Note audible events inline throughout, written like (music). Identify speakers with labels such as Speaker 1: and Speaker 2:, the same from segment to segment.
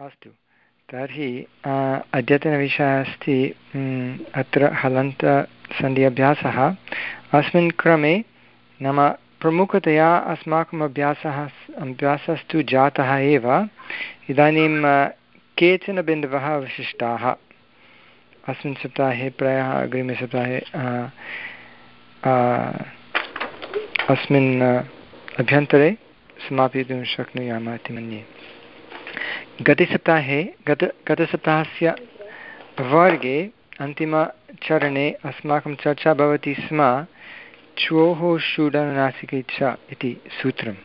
Speaker 1: अस्तु। तर्हि अद्यतनविषयः अस्ति अत्र हलन्तसन्धि अभ्यासः अस्मिन् क्रमे नाम प्रमुखतया अस्माकम् अभ्यासः, अभ्यासस्तु जातः एव। इदानीं केचन बिन्दवः अवशिष्टाः। अस्मिन् सप्ताहे प्रायः, अग्रिमे सप्ताहे अस्मिन् अभ्यन्तरे समापयितुं शक्नुयामः इति मन्ये। गतसप्ताहे गत गतसप्ताहस्य वर्गे अन्तिमचरणे अस्माकं चर्चा भवति स्म च्वोः षूडनासिके च इति सूत्रं।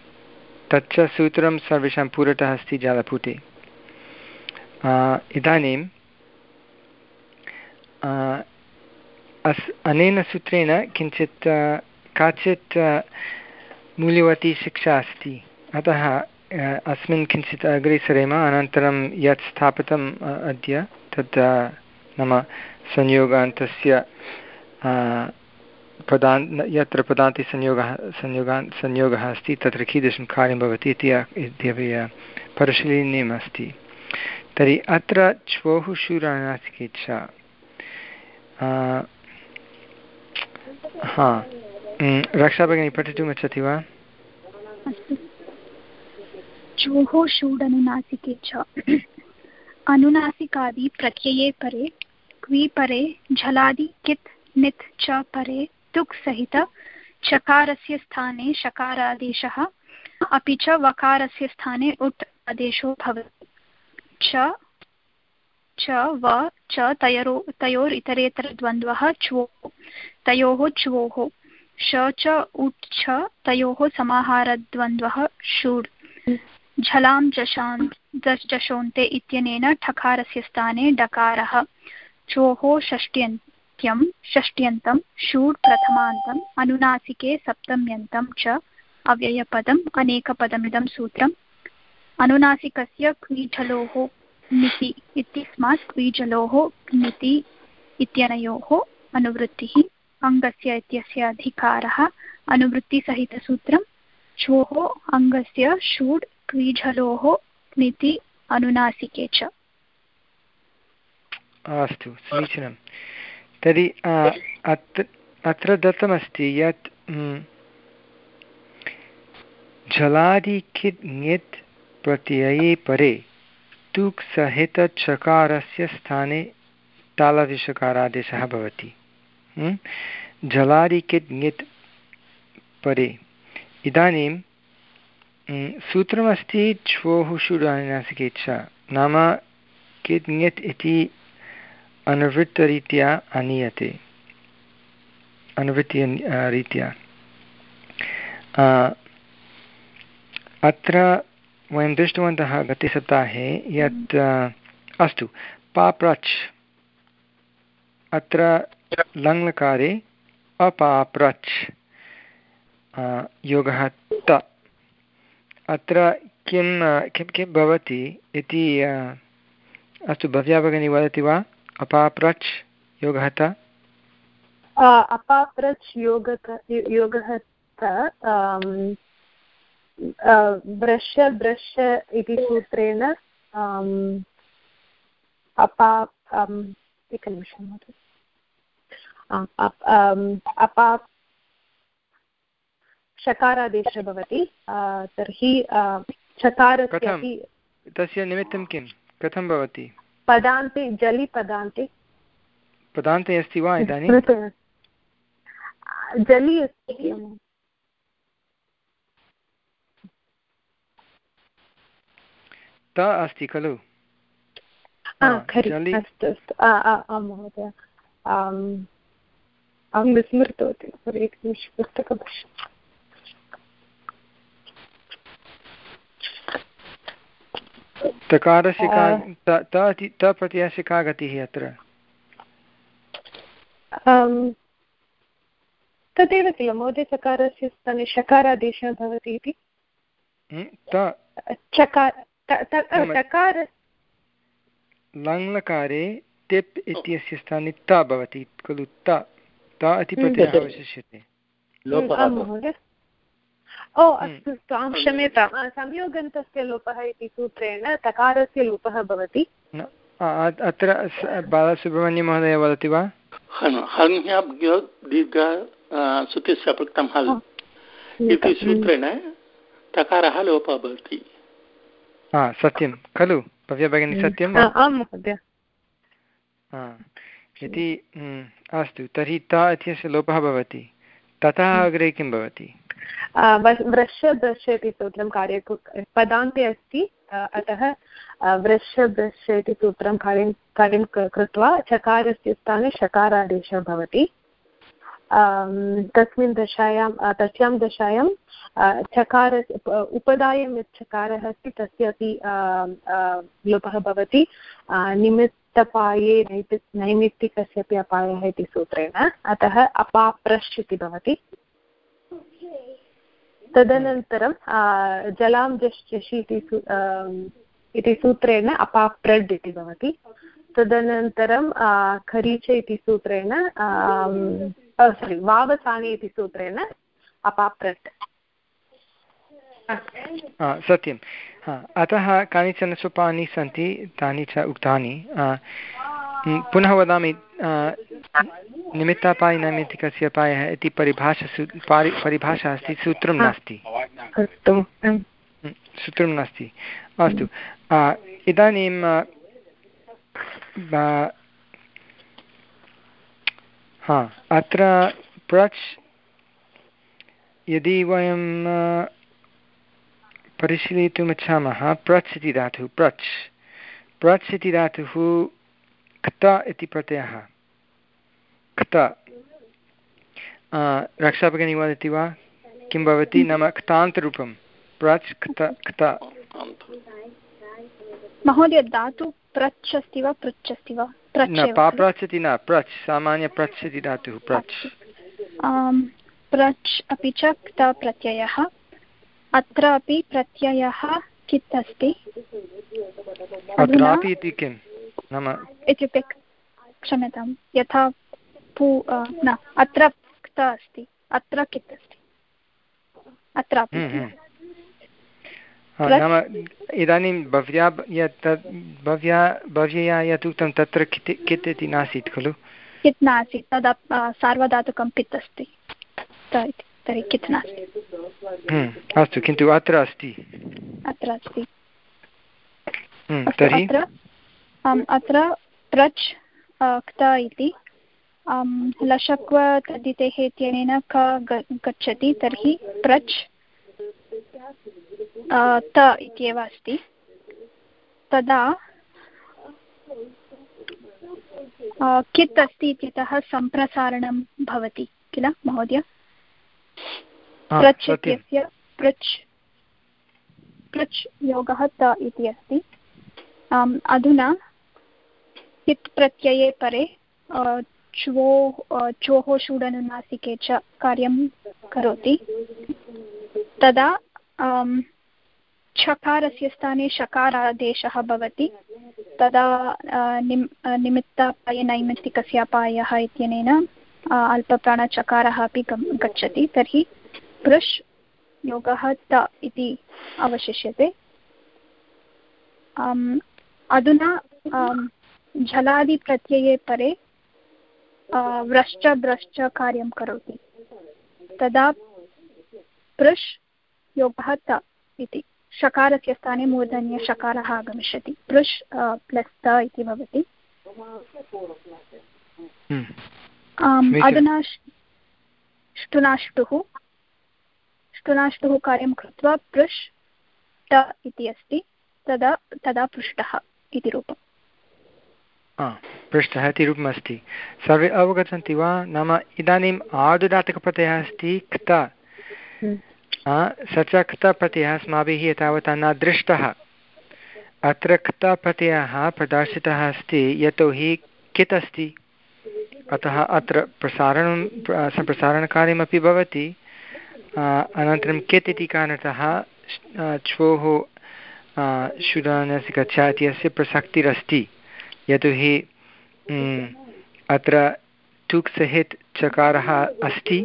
Speaker 1: तच्च सूत्रं सर्वेषां पुरतः अस्ति जालपुटे। इदानीं अस्, अनेन सूत्रेण किञ्चित् काचित् मूल्यवती शिक्षा अस्ति। अतः अस्मिन् किञ्चित् अग्रे सरेम, अनन्तरं यत् स्थापितम् अद्य तत् नाम संयोगान्तस्य पदान्, यत्र पदान्तिसंयोगः संयोगान्, संयोगः अस्ति, तत्र कीदृशं कार्यं भवति इति इत्यपि परिशीलनीयम् अस्ति। तर्हि अत्र श्वोः शूराणासिकेच्छा हा रक्षाभगिनी पठितुमिच्छति वा?
Speaker 2: चोः षूडनुनासिके च। अनुनासिकादि प्रत्यये परे, क्वि परे, झलादि कित् नित् च परे, तुक् सहित चकारस्य स्थाने शकारादेशः, अपि च वकारस्य स्थाने उट् आदेशो भवति। च च, व, च तयोरो तयोर् इतरेतरद्वन्द्वः च्वो, तयोः च्वोः। श, च, उट् छ तयोः समाहारद्वन्द्वः षूड् झलां जशान् जशोन्ते इत्यनेन ठकारस्य स्थाने डकारः। चोः षष्ट्यन्त्यं, षष्ट्यन्तं षूड् प्रथमान्तम् अनुनासिके सप्तम्यन्तं च अव्ययपदम्, अनेकपदमिदं सूत्रम्। अनुनासिकस्य क्वीझलोः निति इत्यस्मात् क्वीझलोः निति इत्यनयोः अनुवृत्तिः। अङ्गस्य इत्यस्य अधिकारः अनुवृत्तिसहितसूत्रं छोः अङ्गस्य षूड् क्वीझलोः निति अनुनासिके च
Speaker 1: अस्तु, समीचीनं। तर्हि अत्र दत्तमस्ति यत् जलादिखित् ङित् प्रत्यये परे तुक् स्थाने तालविषकारादेशः भवति। जलादिकित् ङित् परे। इदानीं सूत्रमस्ति च्वोः षुडानिनासिके च नाम कित् ङित् इति अनुवृत्तरीत्या आनीयते अनुवृत्ति रीत्या अत्र वयं दृष्टवन्तः गतसप्ताहे यत् अस्तु पाप्रच् अत्र लङ्लकारे अपाप्रच् योगः त अत्र किं किं किं भवति इति अस्तु, भव्या भगिनी वदति वा? अपाप्रच् योगः
Speaker 3: अपाप्रच् योगः योगः ब्रश ब्रश इति सूत्रेण अपा एकनिमिषं अपा शकारादेशः भवति तर्हि चकारस्य
Speaker 1: तस्य निमित्तं किं? कथं भवति?
Speaker 3: पदान्ते जलि पदान्ते
Speaker 1: पदान्ते अस्ति वा इदानीं? (laughs)
Speaker 3: जलि अस्ति।
Speaker 1: त अस्ति खलु?
Speaker 3: अस्तु अस्तु। आं महोदय। अहं विस्मृतवती। एकनिमिष पुस्तकं
Speaker 1: तकारस्य का त का गतिः अत्र?
Speaker 3: तदेव किल महोदय चकारस्य स्थाने शकारादेशः भवति इति?
Speaker 1: लङ्लकारे टिप् इत्यस्य स्थाने त भवति खलु त त इति प्रत्ययः अवशिष्यते।
Speaker 3: ओ अस्तु अस्तु क्षम्यतां। संयोगन्तस्य लोपः इति सूत्रेण तकारस्य लोपः भवति।
Speaker 1: अत्र बालसुब्रह्मण्यमहोदय वदति वा?
Speaker 4: दीर्घ सुतिस्य पृक्तं हल्। इति सूत्रेण तकारः लोपः भवति।
Speaker 1: सत्यं। खलु भव्या भगिनी सत्यम्
Speaker 3: आं महोदय।
Speaker 1: इति अस्तु तर्हि ता इत्यस्य लोपः भवति। ततः अग्रे किं भवति?
Speaker 3: वृष ब्रश इति सूत्रं कार्य पदान्ते अस्ति अतः वृष ब्रश इति सूत्रं कार्यं कार्यं कृत्वा चकारस्य स्थाने शकारादेशः भवति। तस्मिन् दशायां तस्यां दशायां चकार उपदायं यत् चकारः अस्ति, तस्य अपि लोपः भवति। निमित्तपाये नैमित्तिकस्य अपि अपायः इति सूत्रेण, अतः अपाप्रश् इति भवति। तदनन्तरं जलां जश् जषि इति सूत्रेण अपाप्रड् इति भवति। तदनन्तरं खरीच इति सूत्रेण सोरि वावसानि इति सूत्रेण अपाप्रट्
Speaker 1: सत्यं अतः कानिचन सोपानि सन्ति तानि च उक्तानि। पुनः वदामि निमित्तापायि नैमित्तिकस्य पायः इति परिभाषा परिभाषा अस्ति सूत्रं नास्ति। सूत्रं नास्ति। अस्तु इदानीं हा अत्र प्रच् यदि वयं परिशीलयितुमिच्छामः प्रच् इति धातुः प्रच् प्रच् इति धातुः क्त इति प्रत्ययः। क्त। रक्षाभगिनी वदति वा? किं भवति? नाम क्तान्तरूपं। प्रच् क्त क्त।
Speaker 2: महोदय धातु प्रच् अस्ति वा? पृच् अस्ति वा?
Speaker 1: न पाप्रच् इति न प्रच् सामान्य प्रच् इति धातुः प्रच्
Speaker 2: प्रच् अपि च क्त प्रत्ययः अत्र अपि प्रत्ययः कित् अस्ति
Speaker 1: अत्रापि इति किं? नाम
Speaker 2: इत्युक्ते क्षम्यतां यथा पू न अत्र क्त अस्ति अत्र कित् अस्ति अत्रापि
Speaker 1: हम्म, हम्म। नाम इदानीं भव्या यत् भव्या भव्यया यत् उक्तं तत्र कित् कित् इति नासीत् खलु?
Speaker 2: कित् नासीत् तदा सार्वधातुकं पित् अस्ति तर्हि कित् नास्ति
Speaker 1: हम्म, अस्तु किन्तु अत्र अस्ति।
Speaker 2: अत्र अस्ति।
Speaker 1: तर्हि?
Speaker 2: अत्र प्रच् क्त इति। लशक्व तद्धितेः इत्यनेन क गच्छति तर्हि प्रच् त इत्येव अस्ति। तदा कित् अस्ति इत्यतः सम्प्रसारणं भवति किल महोदय? प्रच् इत्यस्य पृच् पृच् योगः त इति अस्ति. अधुना कित् प्रत्यये परे च्वो चोः षूडनुनासिके च कार्यं करोति. तदा छकारस्य स्थाने शकारादेशः भवति. तदा निम् अपायः इत्यनेन अल्पप्राणचकारः अपि गच्छति, तर्हि पृष् योगः त इति अवशिष्यते। अधुना झलादिप्रत्यये परे व्रश्च भ्रश्च कार्यं करोति। तदा पृष् योगः त इति, शकारस्य स्थाने मूर्धन्यशकारः आगमिष्यति। पृष् प्लस् त इति भवति।
Speaker 1: हम्म।
Speaker 2: अधुना ष्टुनाष्टुः। ष्टुनाष्टुः कार्यं कृत्वा पृष् ट इति अस्ति तदा तदा पृष्टः इति रूपम्।
Speaker 1: पृष्ठः इति रूपमस्ति सर्वे अवगच्छन्ति वा? नाम इदानीम् आर्धदातकप्रत्ययः अस्ति क्त।
Speaker 3: हम्म।
Speaker 1: स च क्तप्रत्ययः अस्माभिः एतावता न दृष्टः। अत्र क्तप्रत्ययः प्रदर्शितः अस्ति यतोहि कित् अस्ति? अतः अत्र प्रसारणं सम्प्रसारणकार्यमपि भवति। अनन्तरं कित् इति कारणतः श्वोः शुदानस्य गच्छा इत्यस्य प्रसक्तिरस्ति यतोहि अत्र टुक् सहित् चकारः अस्ति।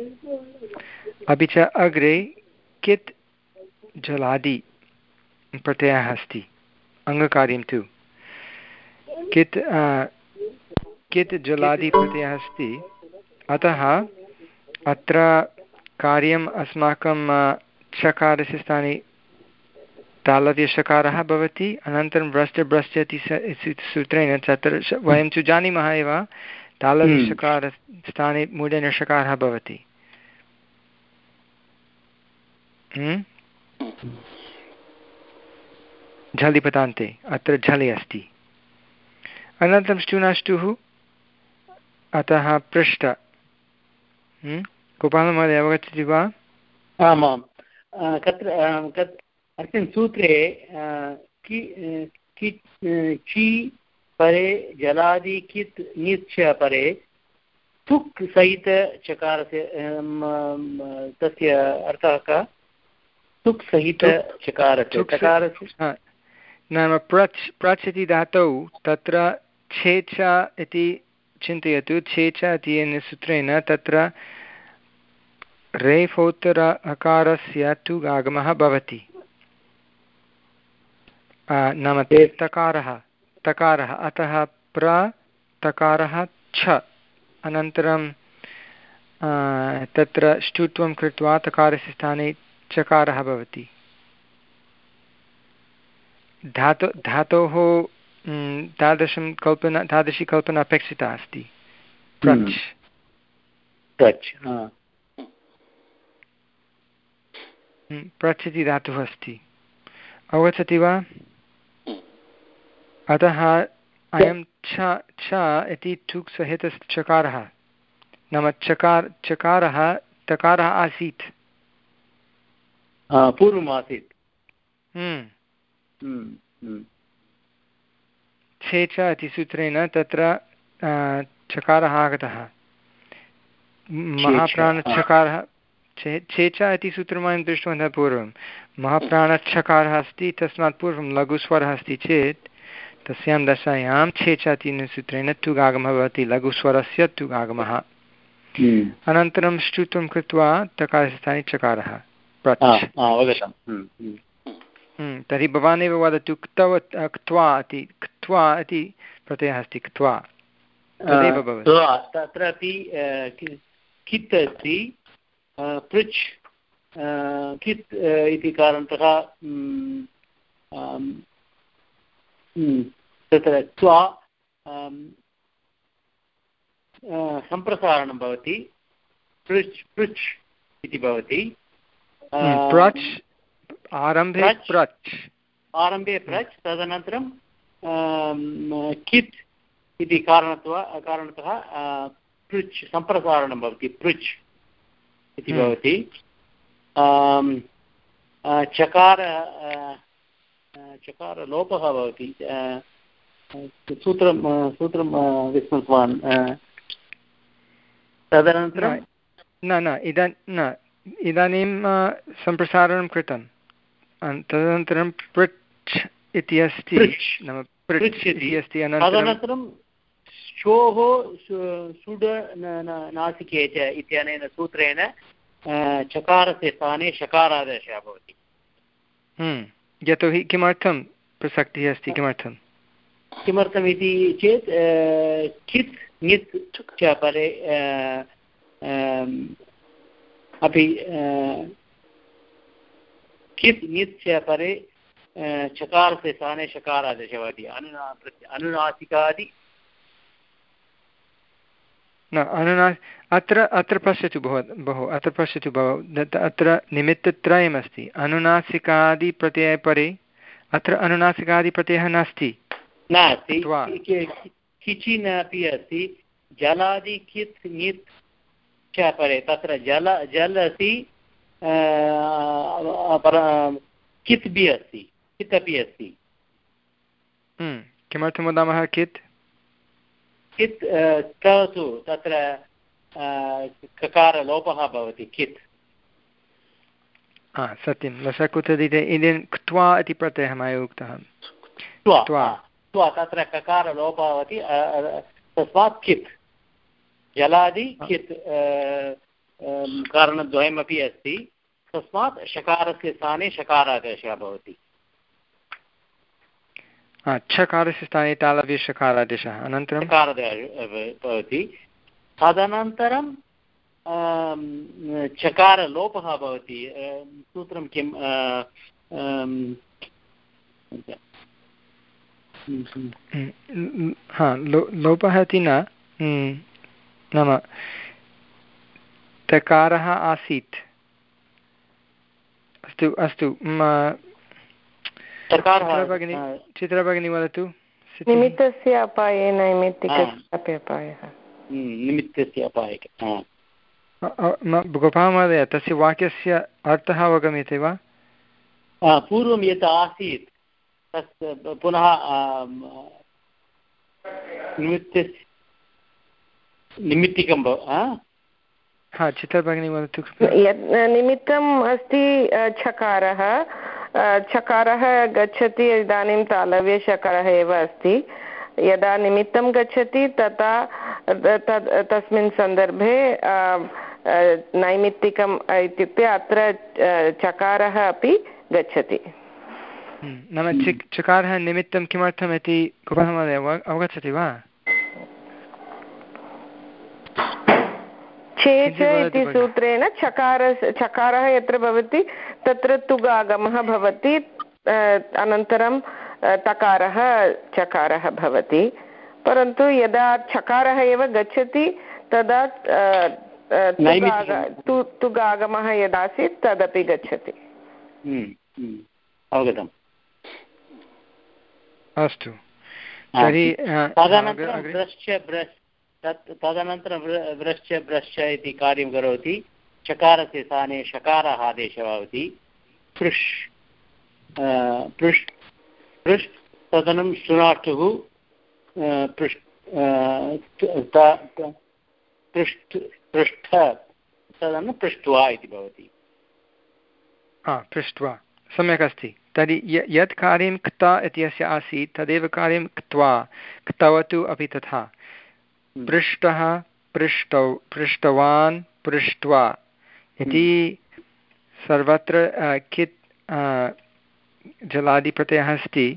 Speaker 1: अपि च अग्रे कित् जलादि प्रत्ययः अस्ति। अङ्गकार्यं तु। कित् कित् जलादि प्रत्ययः अस्ति? अतः अत्र कार्यम् अस्माकं चकारस्य स्थाने तालव्यषकारः भवति अनन्तरं व्रश्च ब्रश्च इति सूत्रेण तत्र वयं तु जानीमः एव तालव्यषकारस्थाने मूढनषकारः भवति। हम्म? झलिपदान्ते अत्र झलि अस्ति। अनन्तरं ष्टुनाष्टुः अतः पृष्ठ हम्म? गोपालमहोदय अवगच्छति वा?
Speaker 5: आमां तत्र अस्मिन् सूत्रे चि परे जलादि कित् निच् परे तुक् सहितचकारस्य तस्य अर्थः कः? तुक् सहितचकारस्य चकारस्य
Speaker 1: नाम प्रच् प्रच् इति धातौ तत्र छेच इति चिन्तयतु छेच इति सूत्रेण तत्र रेफोत्तर अकारस्य तु आगमः भवति नाम तकारः तकारः अतः प्र तकारः छ। अनन्तरं तत्र ष्टुत्वं कृत्वा तकारस्य स्थाने चकारः भवति। धातु धातोः तादृशं कल्पना तादृशी कल्पना अपेक्षिता अस्ति। प्रच्
Speaker 5: प्रच्
Speaker 1: प्रच् इति धातुः अस्ति। अवगच्छति वा? अतः अयं छ छ इति टुक् सहितचकारः नाम चकार चकारः तकारः आसीत्।
Speaker 5: पूर्वमासीत्
Speaker 1: हम्म। छे च इति सूत्रेण तत्र चकारः आगतः। महाप्राणचकारः छे च इति सूत्रं वयं दृष्टवन्तः पूर्वं। महाप्राणच्छकारः अस्ति तस्मात् पूर्वं लघुस्वरः अस्ति चेत् तस्यां दशायां छेचातीन सूत्रेण तुगागमः भवति लघुस्वरस्य तुगागमः। हम्म। अनन्तरं श्रुत्वं कृत्वा तकारस्थाने चकारः। तर्हि भवान् एव वदतु क्तव क्त्वा इति क्त्वा इति प्रत्ययः अस्ति क्त्वा।
Speaker 5: तत्रापि कित् अस्ति पृच् कित् इति कारणतः तत्र त्वा सम्प्रसारणं भवति पृच् पृच् इति भवति।
Speaker 1: आरम्भे प्रच्
Speaker 5: आरम्भे प्रच् तदनन्तरं कित् इति कारणत्वा कारणतः पृच् सम्प्रसारणं भवति पृच् इति हम्म। भवति। चकार चकारलोपः भवति। सूत्रं सूत्रं विस्मृतवान्। तदनन्तरं
Speaker 1: न न इदा न इदानीं सम्प्रसारणं कृतं तदनन्तरं पृच् इति अस्ति। नाम पृच् इति अस्ति
Speaker 5: शोः सुड नासिके च इत्यनेन सूत्रेण चकारस्य स्थाने शकारादेशः भवति
Speaker 1: हम्म। यतोहि किमर्थं प्रसक्तिः अस्ति किमर्थं
Speaker 5: किमर्थमिति चेत् कित् ङित् च परे अपि कित् च परे चकारस्य स्थाने शकारादेश भवति अनुना अनुनासिकादि।
Speaker 1: न अनुना अत्र अत्र पश्यतु भव बहु अत्र पश्यतु भव अत्र निमित्तत्रयमस्ति अनुनासिकादिप्रत्ययपरे अत्र अनुनासिकादिप्रत्ययः नास्ति।
Speaker 5: नास्ति। किचिन् अपि अस्ति जलादि कित् ङित् च परे तत्र जल जल अस्ति कित् बि अस्ति? कित् अपि अस्ति?
Speaker 1: हम्म, किमर्थं वदामः कित्?
Speaker 5: कित् तु तत्र ककारलोपः भवति कित्।
Speaker 1: सत्यं। लसकुतदिते इदानीं क्त्वा इति प्रत्ययः मया उक्तः
Speaker 5: तत्र ककारलोपः भवति तस्मात् कित्? जलादि कित् कारणद्वयमपि अस्ति। तस्मात् शकारस्य स्थाने शकारादेशः भवति।
Speaker 1: छकारस्य स्थाने तालव्यषकारादेशः अनन्तरं?
Speaker 5: भवति। तदनन्तरं चकारलोपः भवति। सूत्रं किं?
Speaker 1: हा लोपः इति न नाम तकारः आसीत्। अस्तु अस्तु चित्रभगिनी चित्रभगिनी वदतु।
Speaker 6: निमित्तस्य अपाये। नैमित्तिकस्य अपायः
Speaker 1: गोपालमहोदय तस्य वाक्यस्य अर्थः अवगम्यते वा?
Speaker 5: पूर्वं यत् आसीत् तत् पुनः निमित्त निमित्तिकं
Speaker 1: हा वदतु
Speaker 6: निमित्तम् अस्ति छकारः. छकारः गच्छति इदानीं तालव्यशकारः एव अस्ति. यदा निमित्तं गच्छति तथा तस्मिन् सन्दर्भे नैमित्तिकम् इत्युक्ते अत्र चकारः अपि गच्छति.
Speaker 1: हम्म, नाम चिक् चकारः निमित्तं किमर्थम् इति कुपः महोदय अवगच्छति वा?
Speaker 6: चे च इति सूत्रेण चकार चकारः यत्र भवति तत्र तुगागमः भवति अनन्तरं तकारः चकारः भवति। परन्तु यदा चकारः एव गच्छति तदा तुगागमः यदासीत् तदपि गच्छति।
Speaker 5: हम्म, हम्म, अवगतम्।
Speaker 1: अस्तु। तर्हि
Speaker 5: ब्रश्च ब्रश् तत् तदनन्तरं व्रश्च ब्रश्च इति कार्यं करोति। चकारस्य स्थाने शकारः आदेशः भवति। पृष् पृष् पृष् तदनं शुनाष्टुः पृष् पृष्ठ पृष्ठ तदनं पृष्ट्वा इति भवति।
Speaker 1: हा, पृष्ट्वा। सम्यक् अस्ति। तर्हि यत् कार्यं क्ता इत्यस्य आसीत्, तदेव कार्यं क्त्वा, क्तवतु अपि तथा। पृष्टः पृष्टौ पृष्टवान् पृष्ट्वा इति हम्म। सर्वत्र कित् जलादिप्रत्ययः अस्ति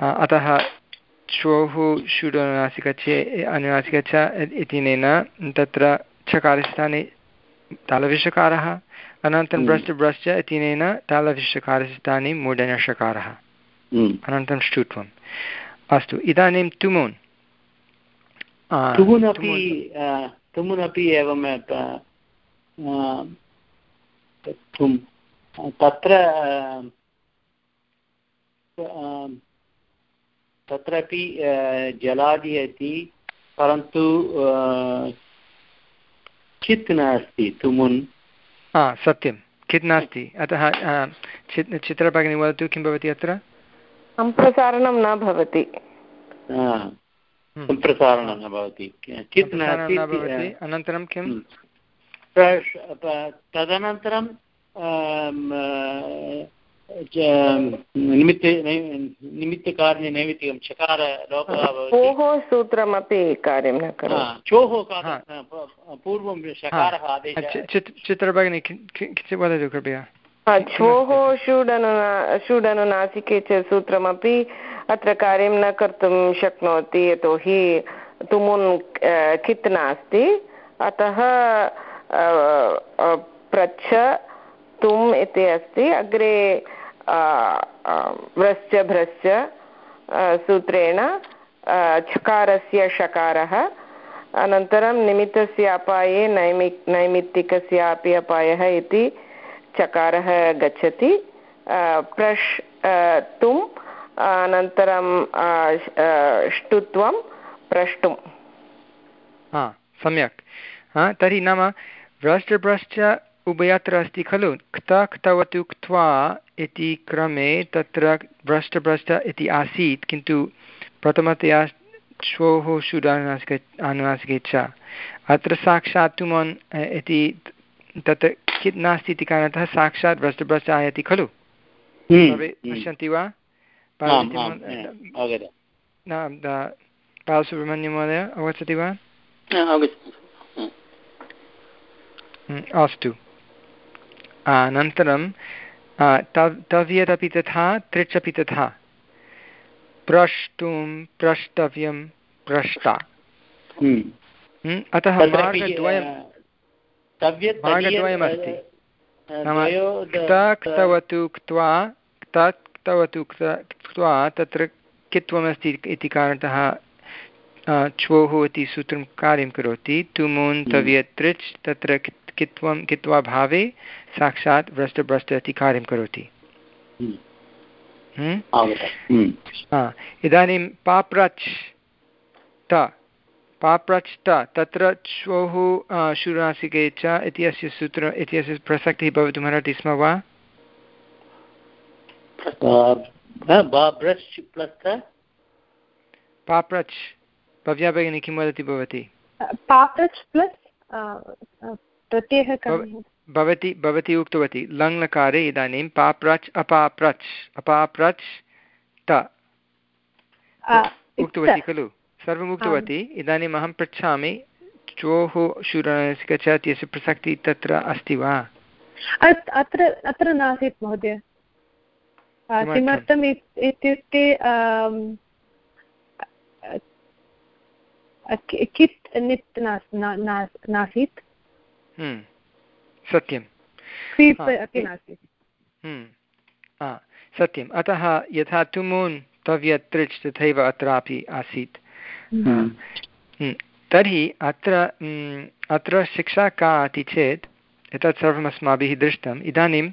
Speaker 1: अतः श्वोः षुडनुनासिक चे अनुनासिक च इत्यनेन तत्र छकारस्थाने तालविषकारः अनन्तरं ब्रश्च हम्म। ब्रश्च इत्यनेन तालविषकारस्य स्थाने मूढनषकारः हम्म। अनन्तरं ष्टुत्वम् अस्तु इदानीं तुमुन्
Speaker 5: तुमुनपि तुमुनपि एवं तत्र तत्रापि जलादि अस्ति परन्तु चित् नास्ति तुमुन्।
Speaker 1: हा सत्यं। कित् नास्ति। अतः चित्रभगिनी वदतु किं भवति अत्र?
Speaker 6: सम्प्रसारणं न भवति।
Speaker 5: हम्म। सम्प्रसारणं न भवति। चित्
Speaker 1: नास्ति अनन्तरं किं हम्म।
Speaker 5: तदनन्तरं निमित्ते निमित्तकार्ये नैमित्तिकं चकार
Speaker 6: लोपः सूत्रमपि कार्यं न करोति।
Speaker 5: चोः पूर्वं शकारः
Speaker 1: चित्रभगिनी किञ्चित् वदतु कृपया।
Speaker 6: छोः षूडनु षूडनुनासिके च सूत्रमपि अत्र कार्यं न कर्तुं शक्नोति, यतोहि तुमुन् कित् नास्ति। अतः पृच्छ तुम् इति अस्ति। अग्रे व्रश्च भ्रश्च सूत्रेण छकारस्य षकारः अनन्तरं निमित्तस्य अपाये नैमि, नैमित्तिकस्यापि अपायः इति चकारः गच्छति। प्रश् तुम् अनन्तरं ष्टुत्वं प्रष्टुम्
Speaker 1: सम्यक् तर्हि नाम व्रश्च उभयत्र अस्ति खलु क्त क्तवतु क्त्वा इति क्रमे तत्र भ्रष्टभ्रष्ट इति आसीत् किन्तु प्रथमतया श्वोः शुडानुनासिक अनुनासिके च अत्र साक्षात् तुमन् इति तत् कित् नास्ति इति कारणतः साक्षात् भ्रष्टभ्रष्ट आयाति खलु
Speaker 5: हम्म।
Speaker 1: पश्यन्ति वा बालसुब्रह्मण्यं महोदय अवगच्छति वा अस्तु अनन्तरं तव् तव्यदपि तथा तृच् अपि तथा प्रष्टुं प्रष्टव्यं प्रष्टा अतः मार्गद्वयं मार्गद्वयमस्ति नाम क्तवतु क्त्वा तत् क्तवतु क्त्वा तत्र कित्वमस्ति इति कारणतः च्वोः इति सूत्रं कार्यं करोति। तुमुन् हम्म। तव्यतृच् तत्र कित्वं कित्वा भावे साक्षात् व्रष्टभ्रष्ट इति कार्यं करोति। हम्म? हम्म? इदानीं पाप्रच् त। पाप्रच् त। तत्र श्वोः शुरासिके च इत्यस्य सूत्र इत्यस्य प्रसक्तिः भवितुमर्हति स्म वा? पाप्रच् भव्या भगिनी किं वदति भवती
Speaker 3: पाप्रच् प्लस् प्रत्ययः
Speaker 1: भवती भवती उक्तवती लङ्लकारे इदानीं पाप्रच् अपाप्रच् अपाप्रच् त उक्तवती खलु सर्वम् उक्तवती इदानीम् अहं पृच्छामि चोः शूरस्य च इत्यस्य प्रसक्तिः तत्र अस्ति वा
Speaker 3: अत्र अत्र नासीत् महोदय किमर्थम् इत्युक्ते कित् नित् नासीत्
Speaker 1: सत्यं सत्यम् अतः यथा तुमून् तव्यतृच् तथैव अत्रापि आसीत् तर्हि अत्र अत्र शिक्षा का इति चेत् एतत् सर्वम् अस्माभिः दृष्टम् इदानीं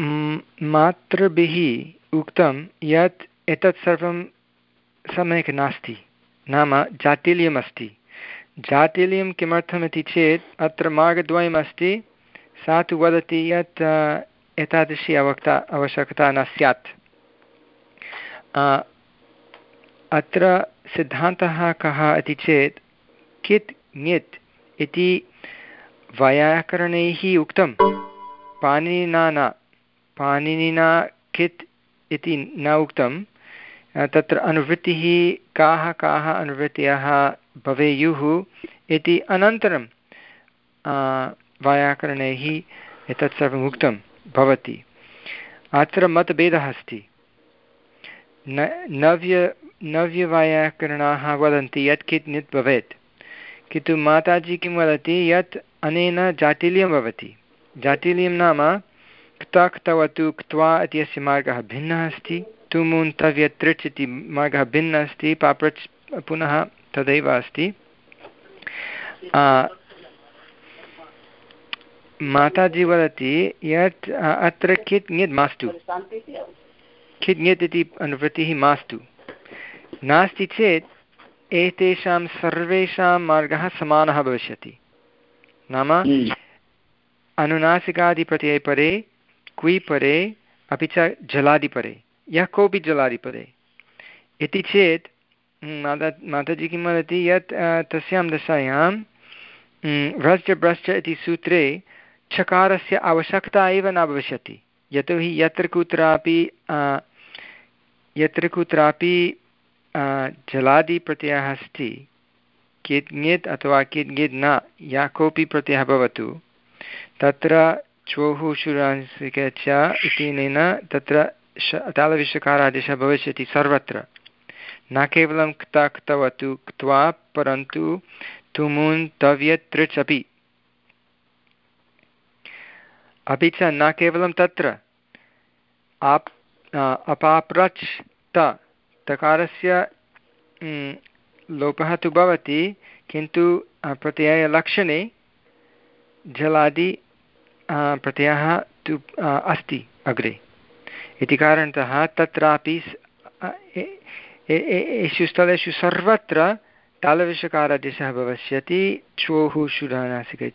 Speaker 1: मातृभिः उक्तं यत् एतत् सर्वं सम्यक् नास्ति, नाम जाटिल्यमस्ति जाटिल्यं किमर्थमिति चेत् अत्र मार्गद्वयमस्ति सा तु वदति यत् एतादृशी अवक्ता, आवश्यकता न स्यात्। अत्र सिद्धान्तः कः इति चेत्, कित् ङित् इति वैयाकरणैः उक्तं। पाणिनिना। पाणिनिना कित् इति न उक्तं तत्र अनुवृत्तिः काः काः अनुवृत्तयः भवेयुः इति अनन्तरं वैयाकरणैः एतत् सर्वम् उक्तं, भवति। अत्र मतभेदः अस्ति। न, नव्य, नव्यवैयाकरणाः वदन्ति यत् कित् नित् भवेत्। किन्तु माताजि किं वदति? यत् अनेन जाटिल्यं भवति। जाटिल्यं नाम क्ता क्तवतु क्त्वा इत्यस्य मार्गः भिन्नः अस्ति तुमुन् तव्यतृच् इति मार्गः भिन्नः अस्ति पाप्रच् पुनः तदैव अस्ति माताजि वदति यत् अत्र कित् ङित् मास्तु कित् ङित् इति अनुवृत्तिः मास्तु नास्ति चेत् एतेषां सर्वेषां मार्गः समानः भविष्यति नाम हम्म। अनुनासिकादिप्रत्यये परे क्वि परे अपि च जलादिपरे यः कोऽपि जलादिपरे इति चेत् माता, माताजि किं वदति, यत् तस्यां दशायां भ्रश्च भ्रश्च इति सूत्रे छकारस्य आवश्यकता एव न भविष्यति। यतोहि यत्र कुत्रापि यत्र कुत्रापि जलादिप्रत्ययः अस्ति अथवा ङित् न, या कोऽपि प्रत्ययः भवतु, तत्र चोः शुरांसिक च इत्यनेन तत्र तालविषकारादेशः भविष्यति सर्वत्र। न केवलं क्ता, क्तवतु क्त्वा, परन्तु तुमुन् तव्यतृच् अपि अपि च न केवलं तत्र। आप् अपाप्रच् त तकारस्य लोपः तु भवति, किन्तु प्रत्ययलक्षणे जलादि प्रत्ययः तु अस्ति, अग्रे। इति कारणतः तत्रापि एषु स्थलेषु सर्वत्र तालविषकारादेशः भविष्यति चोः शुरानासिके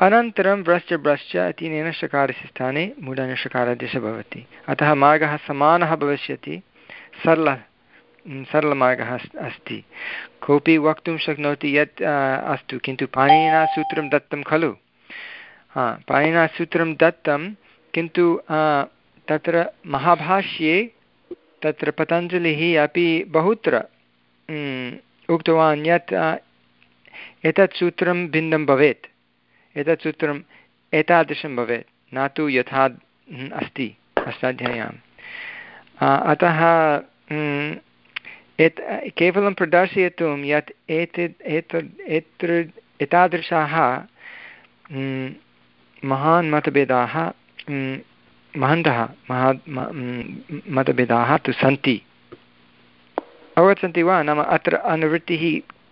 Speaker 1: अनन्तरं व्रश्च ब्रश्च इत्यनेन शकारस्य स्थाने मूढनषकारादेशः भवति। अतः मार्गः समानः भविष्यति, सरलः सरलमार्गः अस्ति। कोऽपि वक्तुं शक्नोति यत् अस्तु, किन्तु पाणिनिना सूत्रं दत्तं खलु? हा पाणिनिना सूत्रं दत्तं, किन्तु तत्र महाभाष्ये तत्र पतञ्जलिः अपि बहुत्र उक्तवान् यत् एतत् सूत्रं भिन्नं भवेत्। एतत् सूत्रम् एतादृशं भवेत्। न तु यथा अस्ति अष्टाध्याय्याम् अतः एत्, केवलं प्रदर्शयितुं यत् एतद् एतद्, एतृ, एतादृशाः महान् मतभेदाः महन्तः, महा मतभेदाः तु सन्ति। अवगच्छन्ति वा? नाम अत्र अनुवृत्तिः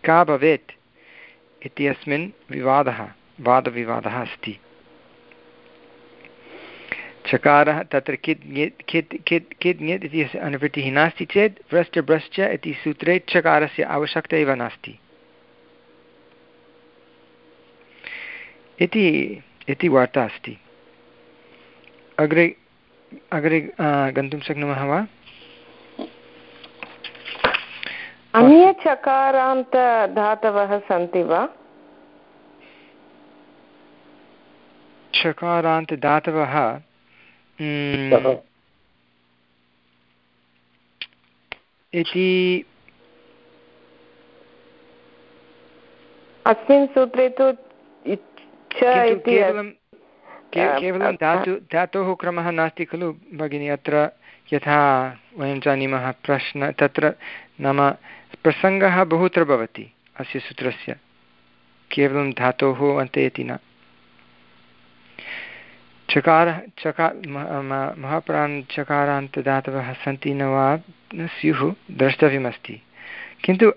Speaker 1: का भवेत् इत्यस्मिन् विवादः, वादविवादः अस्ति। चकारः तत्र कित् कित् कित् ङित् इति अनुवृत्तिः नास्ति चेत् व्रश्च ब्रश्च इति सूत्रे चकारस्य आवश्यकता एव नास्ति। इति इति वार्ता अस्ति। अग्रे अग्रे गन्तुं शक्नुमः वा?
Speaker 6: अन्यचकारान्तधातवः सन्ति वा?
Speaker 1: चकारान्तदातवः इति
Speaker 6: अस्मिन् सूत्रे तु
Speaker 1: केवलं केवलं धातु धातोः क्रमः नास्ति खलु भगिनि अत्र यथा वयं जानीमः प्रश्न तत्र नाम प्रसङ्गः बहुत्र भवति अस्य सूत्रस्य। केवलं धातोः अन्ते इति न। चकारः चका महाप्राणचकारान्तदातवः सन्ति न वा न स्युः द्रष्टव्यमस्ति। किन्तु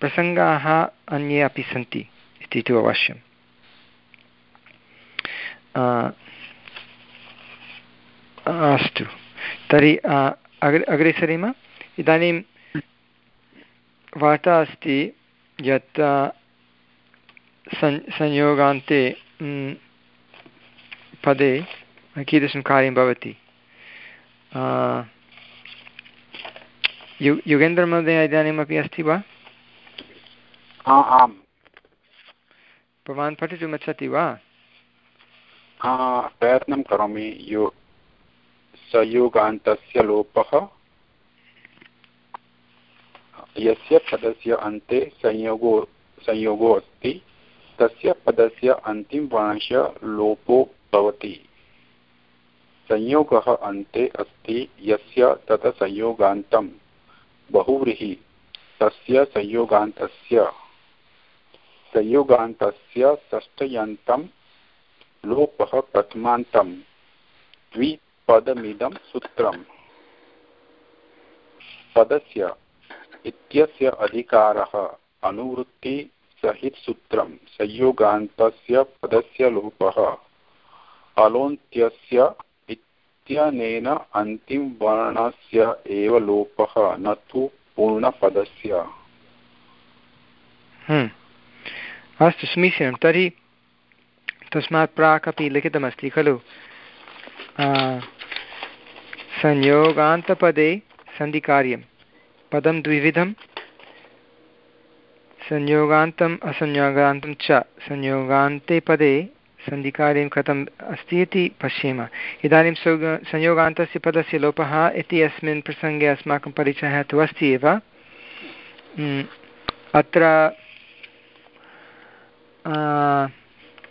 Speaker 1: प्रसङ्गाः अन्ये अपि सन्ति इति तु अवश्यम्। अस्तु। तर्हि अग्रे अग्रे सरेम इदानीं वार्ता अस्ति यत् सं संयोगान्ते पदे कीदृशं कार्यं भवति? यु युगेन्द्रमहोदय इदानीमपि अस्ति वा?
Speaker 7: आम्।
Speaker 1: भवान् पठितुमिच्छति वा?
Speaker 7: प्रयत्नं करोमि। यो, सयोगान्तस्य लोपः। यस्य पदस्य अन्ते संयोगो संयोगो अस्ति, तस्य पदस्य अन्तिमवर्णस्य लोपो भवति। संयोगः अन्ते अस्ति, यस्य तत् संयोगान्तं। बहुव्रीहि, तस्य संयोगान्तस्य। संयोगान्तस्य षष्ठयन्तं लोपः प्रथमान्तं द्विपदमिदं सूत्रम्। पदस्य इत्यस्य अधिकारः अनुवृत्तिसहितसूत्रं संयोगान्तस्य पदस्य लोपः। अलोन्त्यस्य इत्यनेन अन्तिमवर्णस्य एव लोपः, न तु पूर्णपदस्य।
Speaker 1: हम्म। अस्तु, समीचीनं। तर्हि तस्मात् प्राक् अपि लिखितमस्ति, खलु? संयोगान्तपदे सन्धिकार्यं। पदं द्विविधं। संयोगान्तम्, असंयोगान्तं च। संयोगान्ते पदे सन्धिकार्यं कथम् अस्ति इति पश्येम। इदानीं सौग, संयोगान्तस्य पदस्य लोपः इति अस्मिन् प्रसङ्गे अस्माकं परिचयः तु अस्ति एव। अत्र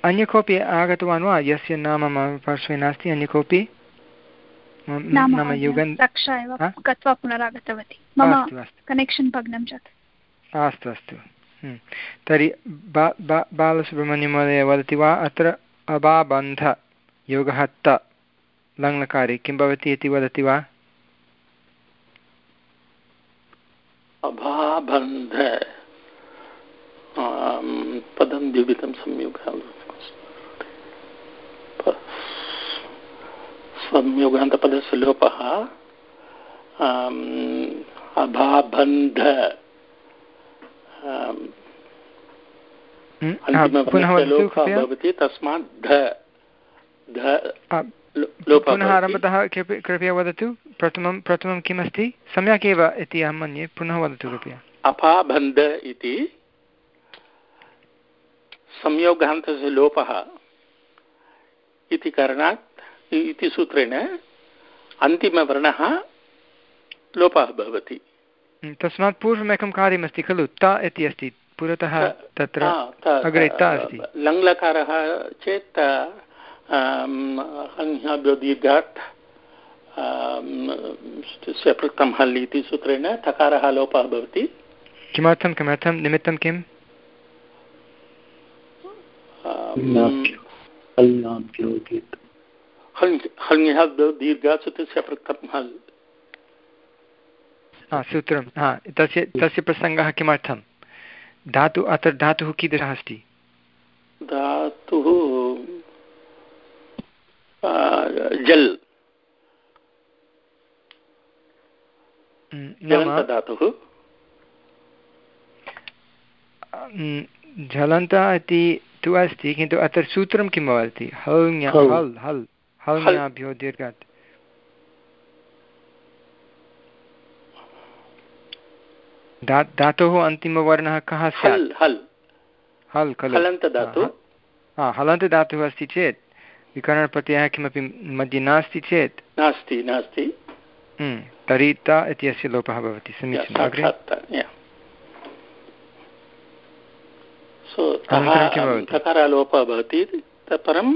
Speaker 1: अन्य कोऽपि आगतवान् वा? यस्य नाम मम पार्श्वे नास्ति अन्य कोऽपि
Speaker 2: नाम युगन् गत्वा पुनरागतवती। कनेक्षन् भग्नं जातम्
Speaker 1: अस्तु अस्तु। हम्म। तर्हि बा बा बालसुब्रह्मण्यमहोदय वदति वा? अत्र अबाबन्ध योगः त। लङ्लकारे किं भवति इति वदति वा?
Speaker 4: अभाबन्ध पदं द्विविधं संयोगः संयोगान्तपदस्य लोपः अभाबन्ध भवति तस्मात् ध
Speaker 1: पुनः आरम्भतः कृपया वदतु प्रथमं प्रथमं किमस्ति? सम्यक् एव इति अहं मन्ये पुनः वदतु कृपया।
Speaker 4: अपाबन्ध इति संयोगान्तस्य लोपः इति कारणात् इति सूत्रेण अन्तिमवर्णः लोपः भवति।
Speaker 1: तस्मात् पूर्वमेकं कार्यमस्ति खलु त इति अस्ति पुरतः तत्र अग्रे ता अस्ति।
Speaker 4: लङ्लकारः चेत् दीर्घात् पृक्तं हल् इति सूत्रेण थकारः लोपः भवति।
Speaker 1: किमर्थं किमर्थं निमित्तं किम्?
Speaker 4: दीर्घात् हल्
Speaker 1: सूत्रं। हा तस्य तस्य प्रसङ्गः किमर्थं? धातु अत्र धातुः कीदृशः अस्ति?
Speaker 4: धातुः जल्। धातुः
Speaker 1: झलन्तः इति तु अस्ति किन्तु अत्र सूत्रं किं भवति? हल्। हल् हल्। हल् दीर्घात् धातोः अन्तिमवर्णः कः स्यात्
Speaker 4: हल्
Speaker 1: हल् खलु हा हलन्तदातुः अस्ति चेत् विकरणप्रत्ययः किमपि मध्ये नास्ति चेत्
Speaker 4: नास्ति नास्ति
Speaker 1: तर्हि त इत्यस्य लोपः भवति समीचीनम् अग्रे
Speaker 4: तकारालोपः भवति परं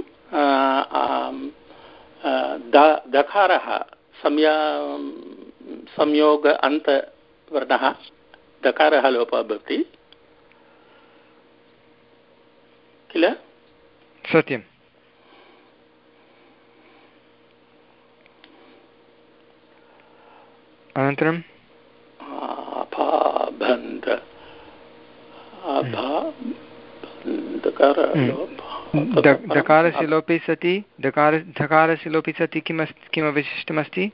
Speaker 4: दकारः संया संयोग अन्तवर्णः दकारः लोपः भवति किल
Speaker 1: सत्यम् अनन्तरं दकारस्य लोपे सति दकार धकारस्य लोपे सति किम् किम् अवशिष्टमस्ति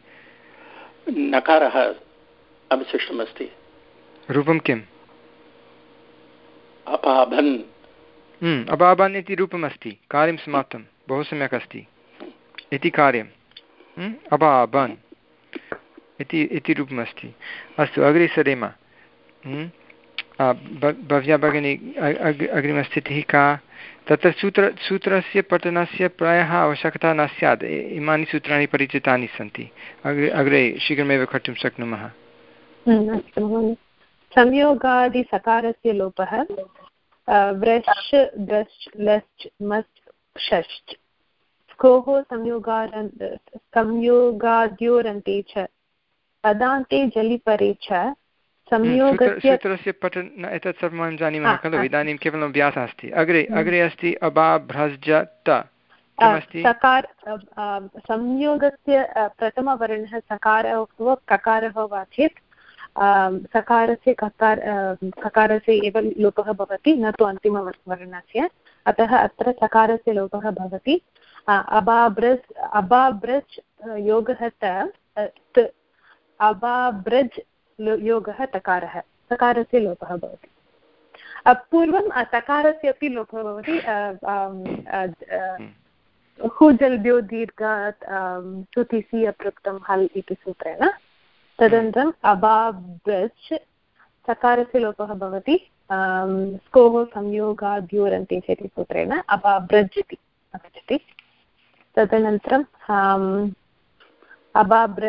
Speaker 4: नकारः अवशिष्टमस्ति।
Speaker 1: रूपं किम्?
Speaker 4: अपाभन्।
Speaker 1: हम्म, अबाबन् इति रूपमस्ति। कार्यं समाप्तं। बहु सम्यक् अस्ति। इति कार्यम् हम्म, अबाबन् इति इति रूपमस्ति। अस्तु अग्रे सरेम। हम्म, भव्या भगिनी अग्रिमस्थितिः का? तत्र सूत्र सूत्रस्य पठनस्य प्रायः आवश्यकता न स्यात्। इमानि सूत्राणि परिचितानि सन्ति। अग्रे अग्रे शीघ्रमेव कर्तुं शक्नुमः।
Speaker 3: संयोगादिसकारस्य लोपः व्रश् द्रश् लश् मस् षश्च स्कोः संयोगार संयोगाद्योरन्ते च पदान्ते जलिपरे च
Speaker 1: संयोगस्य सूत्रस्य पठन एतत् सर्वं वयं जानीमः खलु इदानीं केवलम् अभ्यासः अस्ति। अग्रे अग्रे अस्ति अबाभ्रज त।
Speaker 3: सकार संयोगस्य प्रथमवर्णः सकारः वा ककारः वा चेत् सकारस्य ककार ककारस्य एव लोपः भवति न तु अन्तिमवर्णस्य। अतः अत्र सकारस्य लोपः भवति। अबाब्रज् अबाब्रज् योगः त अबाब्रज् योगः तकारः। सकारस्य लोपः भवति। पूर्वं तकारस्य अपि लोपः भवति। हुजल्भ्यो दीर्घात् सुतिसि अपृक्तं हल् इति सूत्रेण। तदनन्तरम् अबाब्रच् सकारस्य लोपः भवति। स्कोः संयोगाद्योरन्ते इति सूत्रेण अबाब्रज् इति आगच्छति। तदनन्तरं अबाब्र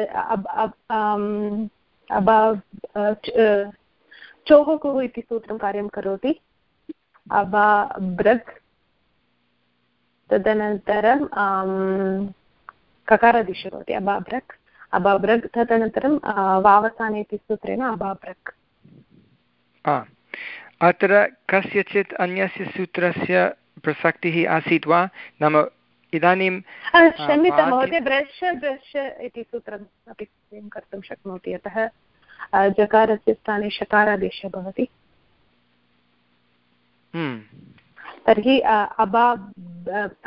Speaker 3: अबा चोः कुः इति सूत्रं कार्यं करोति। अबाब्रग् तदनन्तरं ककारादिश भवति अबाब्रक् अबाब्रग् तदनन्तरं वावसाने इति सूत्रेण अबाब्रक्
Speaker 1: अत्र कस्यचित् अन्यस्य सूत्रस्य प्रसक्तिः आसीत् वा? नाम इदानीं
Speaker 3: क्षम्यतां महोदय ब्रश् ब्रश् इति सूत्रम् अपि कर्तुं शक्नोति अतः जकारस्य स्थाने शकारादेशः भवति।
Speaker 1: हम्म।
Speaker 3: तर्हि अबा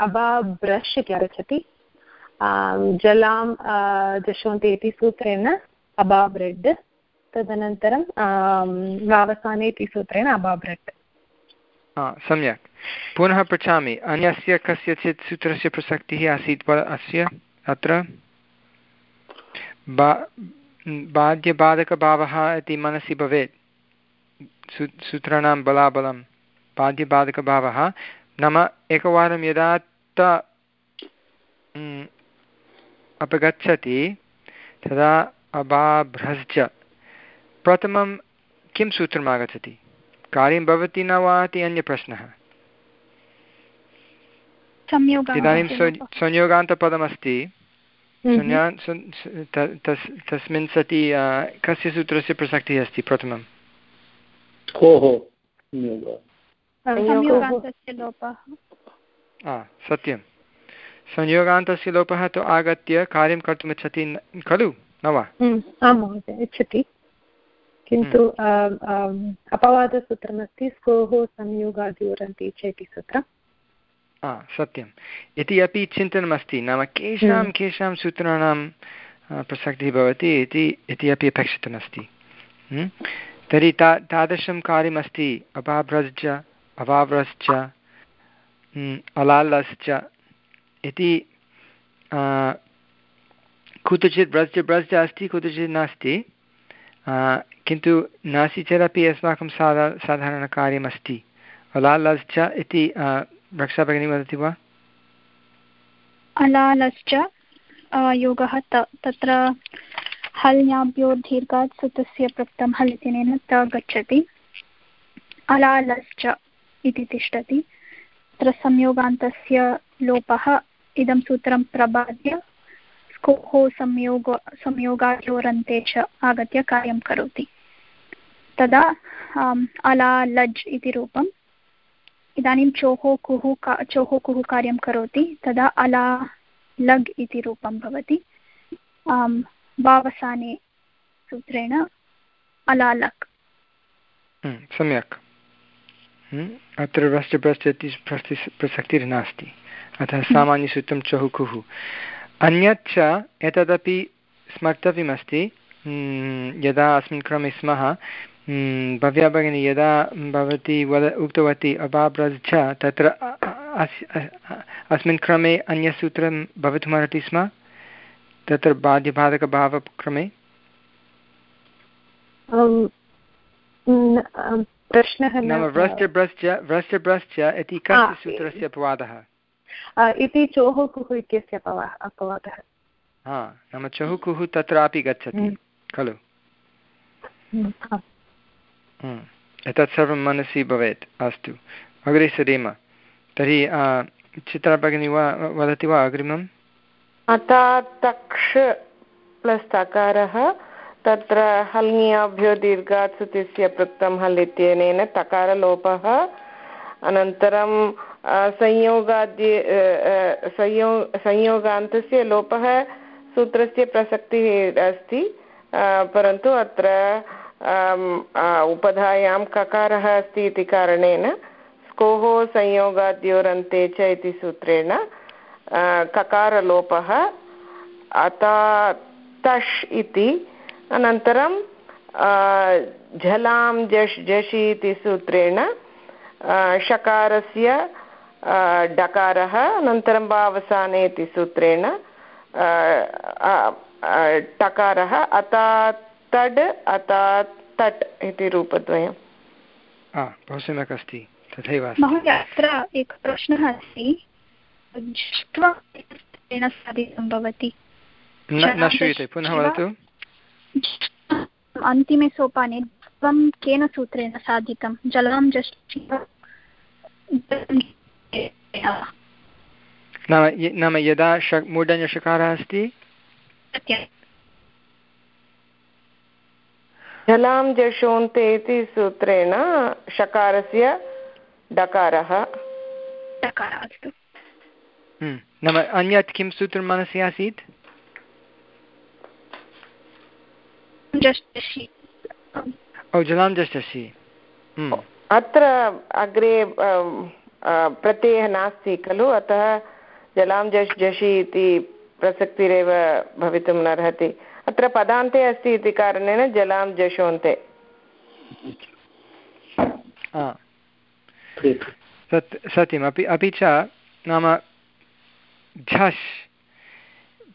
Speaker 3: अबा ब्रश् इति आगच्छति। जलां जशोन्ति इति सूत्रेण अबाब्रेड् तदनन्तरं वावसाने इति सूत्रेण
Speaker 1: सम्यक्। पुनः पृच्छामि, अन्यस्य कस्यचित् सूत्रस्य प्रसक्तिः आसीत् वा अस्य, अत्र? बा, बाध्यबाधकभावः इति मनसि भवेत्। सूत्राणां बलाबलं, बाध्यबाधकभावः। नाम, एकवारं यदा त अपगच्छति, तदा अबाभ्रश्च। प्रथमं किं सूत्रम् आगच्छति कार्यं भवति न वा इति अन्यप्रश्नः इदानीं संयोगान्तपदमस्ति। तस्मिन् सति कस्य सूत्रस्य प्रसक्तिः अस्ति प्रथमं सत्यं संयोगान्तस्य लोपः। तु आगत्य कार्यं कर्तुमिच्छति खलु? न वा?
Speaker 3: इच्छति। किन्तु अपवादसूत्रमस्ति स्कोः संयोगादिवरन्ति च इति सूत्रम्
Speaker 1: सत्यम्। इति अपि चिन्तनमस्ति नाम केषां केषां सूत्राणां प्रसक्तिः भवति इति इति अपि अपेक्षितमस्ति। तर्हि ता तादृशं कार्यमस्ति अभाव्रश्च अभाव्रश्च अलालश्च इति कुत्रचित् व्रज् व्रज् अस्ति कुत्रचित् नास्ति। किन्तु नास्ति चेदपि अस्माकं साधा साधारणकार्यमस्ति। अलालश्च इति रक्षाभगिनी वदति वा?
Speaker 2: अलालश्च योगः तत्र हल्याभ्यो दीर्घात् सुतस्य प्रक्तं हल् इत्यनेन त गच्छति। अलालश्च इति तिष्ठति। तत्र संयोगान्तस्य लोपः, इदं सूत्रं प्रबाद्य स्कोः संयोग, संयोगायोरन्ते च आगत्य कार्यं करोति। तदा अलालज् इति रूपम्। इदानीं चोः कुः का चोः कुः कार्यं करोति तदा अला लग् इति रूपं भवति। वावसाने सूत्रेण अलालक्
Speaker 1: सम्यक्। अत्र व्रश्च प्रसक्तिर्नास्ति अतः सामान्यसूत्रं चहुकुः अन्यच्च एतदपि स्मर्तव्यमस्ति। यदा अस्मिन् क्रमे स्मः भव्या भगिनी यदा भवती वद उक्तवती अबाब्रज् तत्र अस्मिन् क्रमे अन्यसूत्रं भवितुमर्हति स्म? तत्र बाध्यबाधकभावक्रमे?
Speaker 3: प्रश्नः
Speaker 1: नाम इति कस्य सूत्रस्य अपवादः?
Speaker 3: इति चोः कुः इत्यस्य अपवादः।
Speaker 1: हा नाम चहुः कुः तत्रापि गच्छति हम्म। खलु।
Speaker 3: हम्म,
Speaker 1: हम्म। एतत् सर्वं मनसि भवेत्, अस्तु। अग्रे सरेम तर्हि चित्रा भगिनी वा, वदति वा अग्रिमम्?
Speaker 6: अतातक्ष प्लस् तकारः, तत्र हल्ङ्याभ्यो दीर्घात् सुतिस्य पृक्तं हल् इत्यनेन तकारलोपः, अनन्तरं संयोगाद्य संयो, संयोगान्तस्य लोपः सूत्रस्य प्रसक्तिः अस्ति परन्तु अत्र उपधायां ककारः अस्ति इति कारणेन स्कोः संयोगाद्योरन्ते च इति सूत्रेण ककारलोपः अता तष् इति, अनन्तरं झलां जश् जषि इति सूत्रेण षकारस्य डकारः, अनन्तरं भावसाने इति सूत्रेण टकारः अता तड् अता तट् इति रूपद्वयम्।
Speaker 1: बहु सम्यक् अस्ति। तथैव
Speaker 2: महोदय अत्र एकः प्रश्नः अस्ति। साधितं भवति।
Speaker 1: न श्रूयते। पुनः वदतु।
Speaker 2: अन्तिमे सोपाने त्वं केन सूत्रेण साधितं? जलं
Speaker 1: नाम नाम यदा श अस्ति?
Speaker 6: जलां जशोन्ते इति सूत्रेण षकारस्य डकारः।
Speaker 2: अस्तु।
Speaker 1: हम्म, नाम अन्यत् किं सूत्रं मनसि आसीत्? जलां जष्टसि
Speaker 6: अत्र अग्रे प्रत्ययः नास्ति खलु अतः जलां जश् जषि इति प्रसक्तिरेव भवितुं न अर्हति। अत्र पदान्ते अस्ति इति कारणेन जलां जशोन्ते।
Speaker 1: सत्यम्। अपि अपि च नाम झष्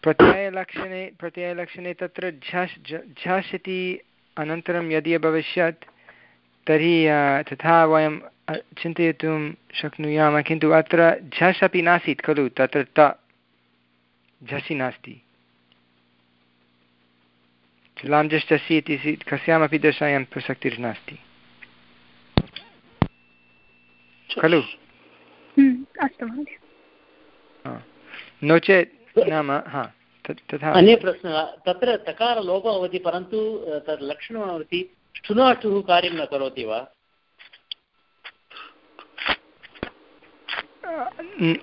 Speaker 1: प्रत्ययलक्षणे प्रत्ययलक्षणे तत्र झस् झस् इति अनन्तरं यदि अभविष्यत् तर्हि तथा वयं चिन्तयितुं शक्नुयामः। किन्तु अत्र झस् अपि नासीत् खलु तत्र त। झसि नास्ति। लां झसि इति कस्यामपि दशायां प्रसक्तिर्नास्ति खलु
Speaker 2: हम्म,
Speaker 1: नो चेत् नाम हा तथा
Speaker 5: अन्य प्रश्नः तत्र तकारलोपः भवति परन्तु तत् लक्षणं भवति ष्ठुनाष्टुः कार्यं न करोति वा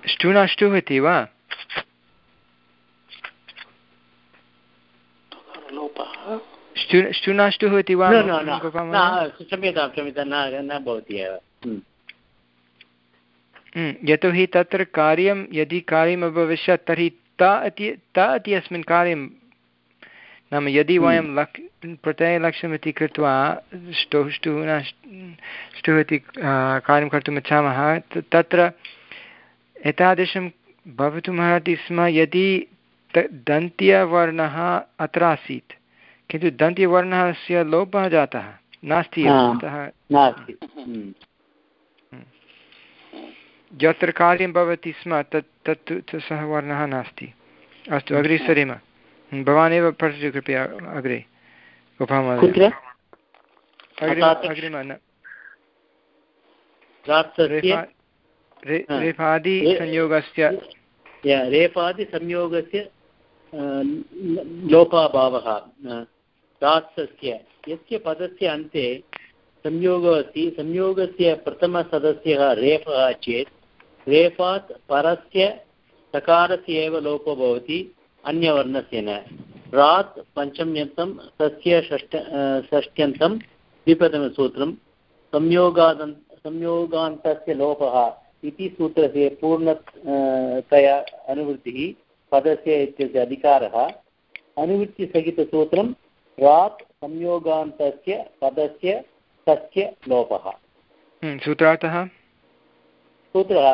Speaker 1: ष्टुनाष्टुः इति वा ष्टुनाष्टुः इति वा
Speaker 5: क्षम्यतां क्षम्यतां न भवति एव हम्म।
Speaker 1: हम्म, यतोहि तत्र कार्यं यदि कार्यम् अभविष्यत् तर्हि त इति त इति अस्मिन् कार्यं नाम यदि हम्म। वयं लक् प्रत्ययलक्ष्यमिति कृत्वा ष्टुः ष्टुः न ष्टुः इति कार्यं कर्तुम् इच्छामः तत्र एतादृशं भवितुमर्हति स्म यदि दन्त्यवर्णः अत्र आसीत् किन्तु दन्त्यवर्णस्य लोपः जातः नास्ति अतः
Speaker 5: हम्म।
Speaker 1: यत्र कार्यं भवति स्म तत् तत्तु सः वर्णः नास्ति। अस्तु अग्रे सरेम। भवान् एव पठतु कृपया अग्रे। अग्रिम न। रेफादिसंयोगस्य
Speaker 5: रेफादिसंयोगस्य लोपाभावः। दात्सस्य यस्य पदस्य अन्ते संयोगो अस्ति। संयोगस्य प्रथमसदस्यः रेफः चेत्, रेफात् परस्य सकारस्य एव लोपो भवति, अन्यवर्णस्य न। रात् पञ्चम्यन्तं तस्य षष्ठ षष्ट्यन्तं द्विप्रथमसूत्रं संयोगादन्, संयोगान्तस्य लोपः इति सूत्रस्य पूर्णतया अनुवृत्तिः, पदस्य इत्यस्य अधिकारः। अनुवृत्तिसहितसूत्रं रात् संयोगान्तस्य पदस्य तस्य लोपः।
Speaker 1: हम्म, सूत्रार्थः?
Speaker 5: सूत्रः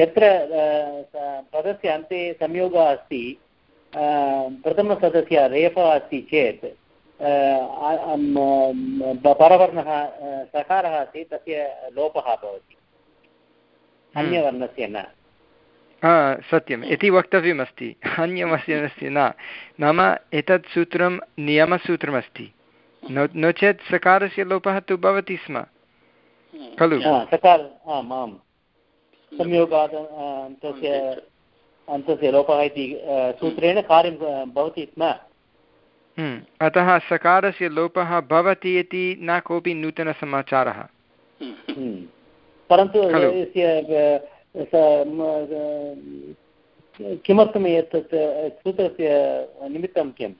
Speaker 5: यत्र पदस्य अन्ते संयोगः अस्ति प्रथमसदस्य रेफः अस्ति चेत् परवर्णः सकारः अस्ति तस्य लोपः भवति। हम्म। अन्यवर्णस्य न।
Speaker 1: सत्यम्। इति वक्तव्यमस्ति। अन्यमस्य न। नाम एतत् सूत्रं नियमसूत्रमस्ति। नो नो चेत् सकारस्य लोपः तु भवति स्म। खलु?
Speaker 5: सकार आम् आम्। संयोगात् अन्तस्य अन्तस्य लोपः इति सूत्रेण कार्यं भवति स्म।
Speaker 1: अतः सकारस्य लोपः भवति इति न कोऽपि नूतनसमाचारः।
Speaker 5: हम्म। परन्तु किमर्थम् एतत् सूत्रस्य निमित्तं किम्?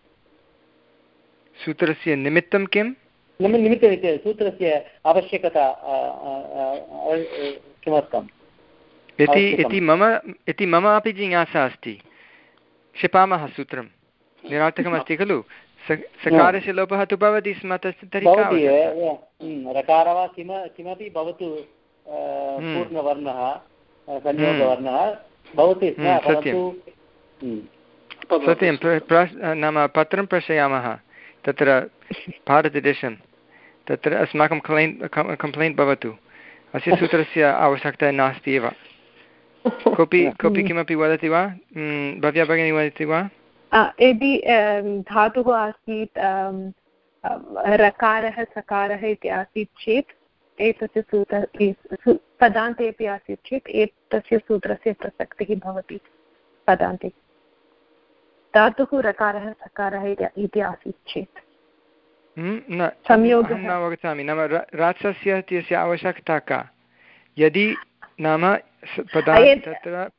Speaker 1: सूत्रस्य निमित्तं किं
Speaker 5: निमित्तं सूत्रस्य आवश्यकता किमर्थम्?
Speaker 1: इति इति मम इति मम अपि जिज्ञासा अस्ति। क्षिपामः सूत्रं। निरार्थकमस्ति खलु? सकारस्य लोपः तु भवति स्म तस्य तर्हि
Speaker 5: रकार वा किम किमपि भवतु। पूर्णवर्णः। संयोगवर्णः भवति स्म
Speaker 1: हम्म, सत्यं सत्यं नाम पत्रं प्रेषयामः। तत्र भारतदेशं तत्र अस्माकं क्लैन् कम्प्लैण्ट् भवतु। अस्य सूत्रस्य (laughs) आवश्यकता नास्ति एव। कोऽपि (laughs) कोऽपि किमपि वदति वा? भव्या भगिनी वदति वा?
Speaker 3: यदि धातुः आसीत् रकारः सकारः इति आसीत् चेत् एतस्य सूत्र पदान्ते अपि आसीत् चेत् एतस्य सूत्रस्य प्रसक्तिः भवति पदान्ते। धातुः रकारः सकारः इति आसीत् चेत्।
Speaker 1: न न अवगच्छामि। नाम रात्सस्य इत्यस्य आवश्यकता का? यदि नाम तत्र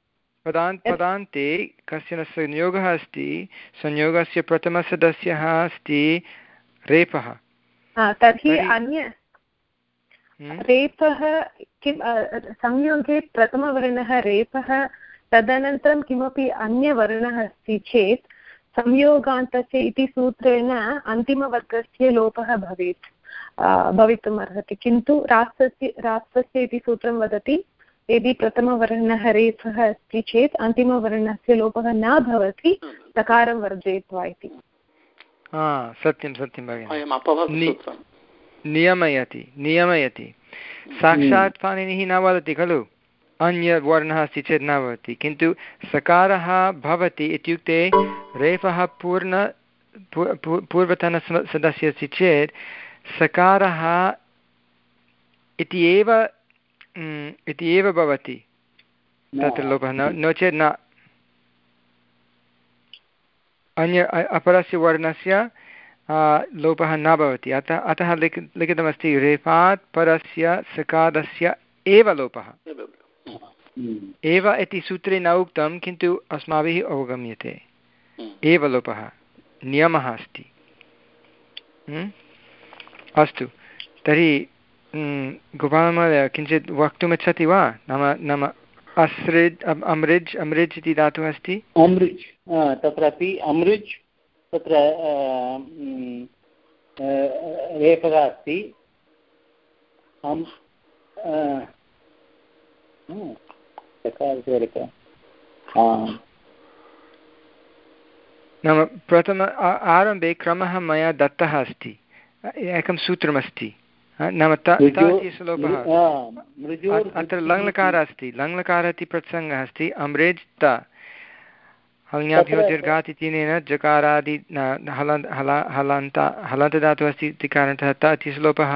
Speaker 1: पदान् पदान्ते कश्चन संयोगः अस्ति संयोगस्य प्रथमसदस्यः अस्ति रेपः।
Speaker 3: तर्हि अन्य रेपः किं संयोगे प्रथमवर्णः रेपः तदनन्तरं किमपि अन्यवर्णः अस्ति चेत् संयोगान्तस्य इति सूत्रेण अन्तिमवर्गस्य लोपः भवेत् भवितुम् अर्हति किन्तु राष्ट्रस्य राष्ट्रस्य इति सूत्रं वदति यदि प्रथमवर्णः रेफः अस्ति चेत् अन्तिमवर्णस्य लोपः न भवति सकारं वर्जयित्वा इति।
Speaker 1: सत्यं सत्यं भगिनि। नियमयति नियमयति। साक्षात् पाणिनिः न वदति खलु? अन्यवर्णः अस्ति चेत् न भवति किन्तु सकारः भवति इत्युक्ते रेफः पूर्ण पूर्वतनसदस्यः अस्ति चेत् सकारः इति एव इति एव भवति। तत्र लोपः न नो चेत् न। अन्य अपरस्य वर्णस्य लोपः न भवति। अतः अतः लिख, लिखितमस्ति, रेफात् परस्य सकादस्य एव लोपः। एव इति सूत्रे न उक्तं, किन्तु अस्माभिः अवगम्यते। एव लोपः, नियमः अस्ति। अस्तु। तर्हि गोपालमहोदय, किञ्चित् वक्तुमिच्छति वा? नाम नाम अस्रिज् अमृज् अमृज् इति धातुः अस्ति?
Speaker 5: अमृज् तत्रापि अमृज् तत्र रेफः अस्ति।
Speaker 1: नाम प्रथम आरम्भे क्रमः मया दत्तः अस्ति। एकं सूत्रमस्ति। नाम श्लोकः अत्र लङ्लकारः अस्ति। लङ्लकारः इति प्रसङ्गः अस्ति। अम्रेज् त हल्याभ्यो दीर्घात् इत्यनेन जकारादि हलन्त हलन्तदातुः अस्ति इति कारणतः त इति श्लोकः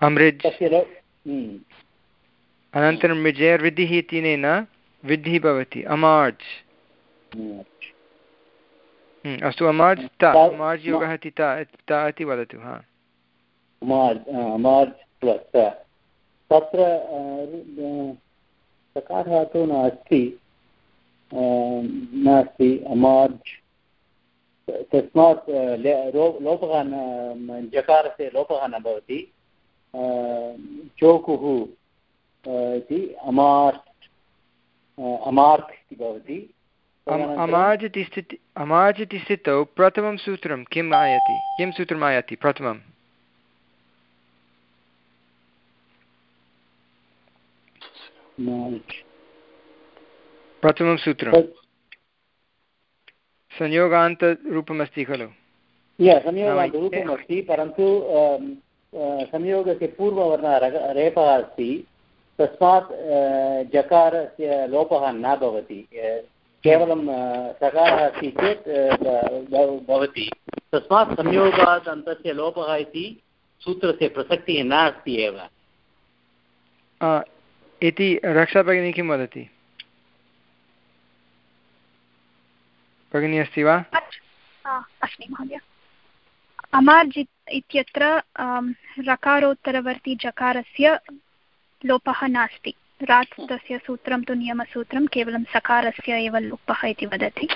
Speaker 1: अम्रेज् अनन्तरं मृजेर्विधिः इत्यनेन विद्धिः भवति अमार्ज्। अस्तु अमार्ज् त अमार्ज् योगः इति त इति वदतु हा।
Speaker 5: तत्र सकारः तु नास्ति। नास्ति अमार्ज् तस्मात् लोपः न जकारस्य लोपः न भवति चोकुः इति अमार्ट् अमार्क् इति भवति
Speaker 1: अमार्ज् इति स्थिति अमार्ज् इति स्थितौ प्रथमं सूत्रं किम् आयाति किं सूत्रम् आयाति प्रथमं प्रथमं सूत्रं संयोगान्तरूपमस्ति खलु?
Speaker 5: संयोगान्तरूपमस्ति परन्तु संयोगस्य पूर्ववर्णः रेफः अस्ति। तस्मात् जकारस्य लोपः न भवति। केवलं सकारः अस्ति चेत् भवति। तस्मात् संयोगात् अन्तस्य लोपः इति सूत्रस्य प्रसक्तिः नास्ति एव।
Speaker 1: इति रक्षाभगिनी किं वदति? भगिनी अस्ति वा?
Speaker 2: अस्मि महोदय। अमार्ज् इत्यत्र रकारोत्तरवर्ती जकारस्य लोपः नास्ति। रात् तस्य सूत्रं तु नियमसूत्रं केवलं सकारस्य एव लोपः इति वदति।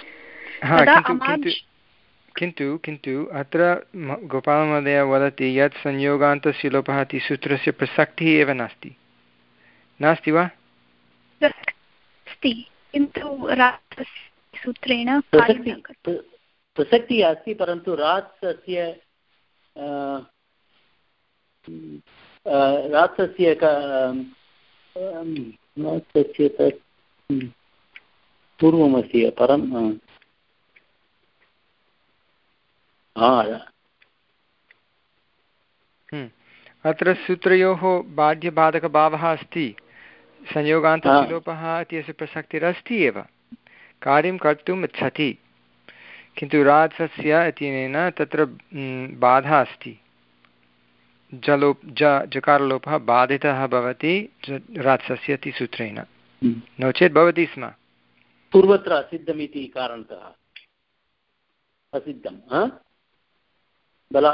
Speaker 1: किन्तु किन्तु अत्र गोपालमहोदय वदति यत् संयोगान्तस्य लोपः इति सूत्रस्य प्रसक्तिः एव नास्ति। नास्ति वा?
Speaker 2: अस्ति। किन्तु सूत्रेण
Speaker 5: प्रसक्तिः अस्ति परन्तु रात्सस्य रात्सस्य रात्सस्य तत् पूर्वमस्ति परं
Speaker 1: अत्र सूत्रयोः बाध्यबाधकभावः अस्ति। संयोगान्तलोपः इत्यस्य प्रसक्तिरस्ति एव। कार्यं कर्तुम् इच्छति। किन्तु रात्सस्य इत्यनेन तत्र बाधा अस्ति। जलो ज जकारलोपः बाधितः भवति रात्सस्य इति सूत्रेण नो चेत् भवति स्म।
Speaker 5: पूर्वत्र असिद्धमिति कारणतः। असिद्धं बला।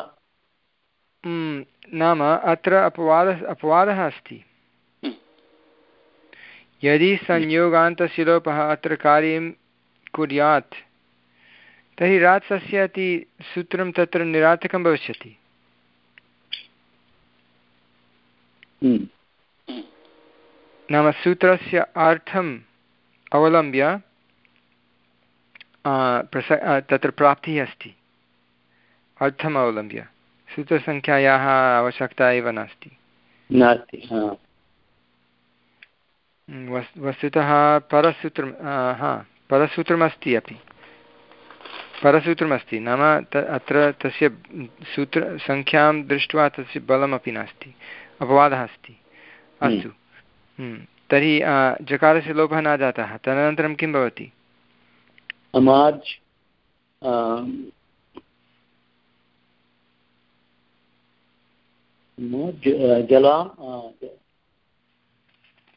Speaker 1: नाम अत्र अपवादः अपवादः अस्ति। यदि संयोगान्तस्य लोपः अत्र कार्यं कुर्यात् तर्हि रात्सस्य इति सूत्रं तत्र निरार्थकं भविष्यति। हम्म। नाम सूत्रस्य अर्थम् अवलम्ब्य प्रस तत्र प्राप्तिः अस्ति। अर्थम् अवलम्ब्य। सूत्रसङ्ख्यायाः आवश्यकता एव नास्ति।
Speaker 5: नास्ति
Speaker 1: वस्तुतः परसूत्रं हा परसूत्रमस्ति अपि। परसूत्रमस्ति नाम त अत्र तस्य सूत्रसङ्ख्यां दृष्ट्वा तस्य बलमपि नास्ति अपवादः अस्ति। अस्तु। तर्हि जकारस्य लोपः न जातः तदनन्तरं किं भवति?
Speaker 5: जला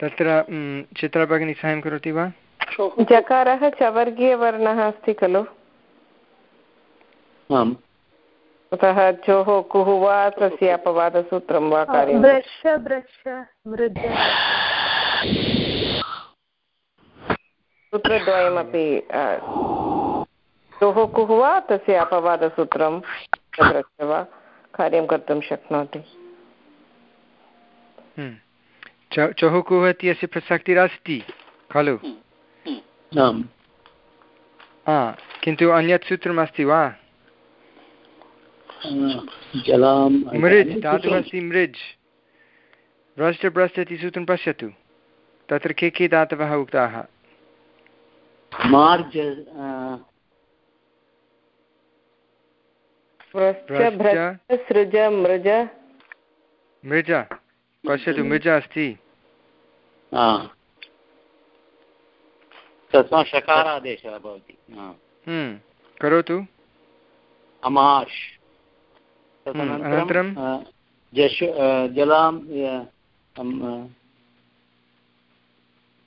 Speaker 1: तत्र चित्रभगिनी साहाय्यं करोति वा?
Speaker 6: जकारः चवर्गीयवर्णः अस्ति खलु?
Speaker 5: आम्।
Speaker 6: अतः चोः कुः वा तस्य अपवादसूत्रं वा कार्यं? सूत्रद्वयमपि चोः कुः वा तस्य अपवादसूत्रं तत्र वा कार्यं कर्तुं शक्नोति।
Speaker 1: हम्म। चहुकुः इत्यस्य प्रसक्तिरस्ति खलु किन्तु अन्यत् सूत्रमस्ति वा
Speaker 5: मृज्
Speaker 1: धातुः अस्ति मृज् भ्रष्टभ्रष्ट इति सूत्रं पश्यतु तत्र के के धातवः उक्ताः
Speaker 5: मार्ज
Speaker 6: मृज
Speaker 1: पश्यतु मृज अस्ति?
Speaker 5: तस्मात् शकारादेशः भवति।
Speaker 1: हम्म, करोतु।
Speaker 5: अमाश्।
Speaker 1: हम्म, अनन्तरं?
Speaker 5: जश जलां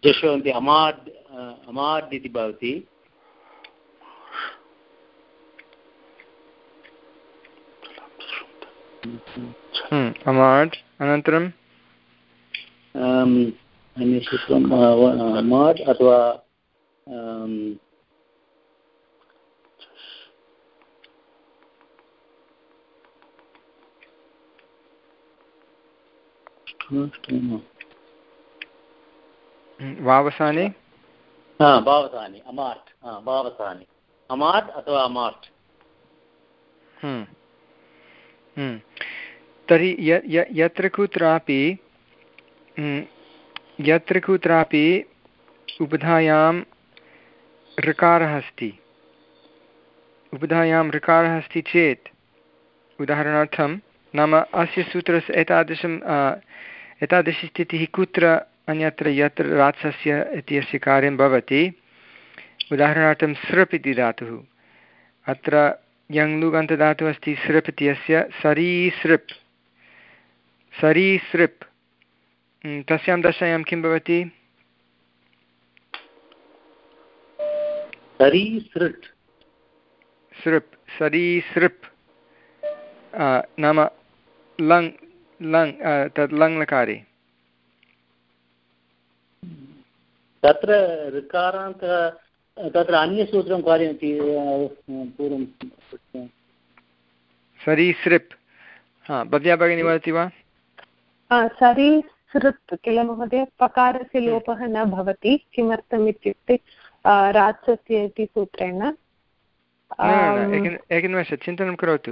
Speaker 5: जशवन्ति अमाड् अमाड् इति भवति।
Speaker 1: हम्म, अमाड् अनन्तरं?
Speaker 5: अन्यसूत्रं अथवा
Speaker 1: वावसाने
Speaker 5: भावसानि अमार्ट् भावसानि अमार्ट् अथवा अमार्ट्।
Speaker 1: तर्हि यत्र कुत्रापि यत्र कुत्रापि उपधायां ऋकारः अस्ति उपधायां ऋकारः अस्ति चेत् उदाहरणार्थं नाम अस्य सूत्रस्य एतादृशं एतादृशी स्थितिः कुत्र अन्यत्र यत्र रात्सस्य इत्यस्य कार्यं भवति उदाहरणार्थं सृप् इति धातुः अत्र यङ्लुगन्तधातुः अस्ति सृप् इत्यस्य सरीसृप् सरीसृप् तस्यां दशायां किं भवति?
Speaker 5: सरीसृट्।
Speaker 1: सृप् सरीसृप्। नाम लङ् लङ् तद् लङ्लकारे।
Speaker 5: तत्र ऋकारान्तः तत्र अन्यसूत्रं कार्यमपि पूर्वं
Speaker 1: सरीसृप्। हा भव्या भगिनी वदति वा?
Speaker 3: सरीसृप् किल महोदय पकारस्य लोपः न भवति किमर्थम् इत्युक्ते रात्सस्य इति सूत्रेण।
Speaker 1: एकनिमेष चिन्तनं करोतु।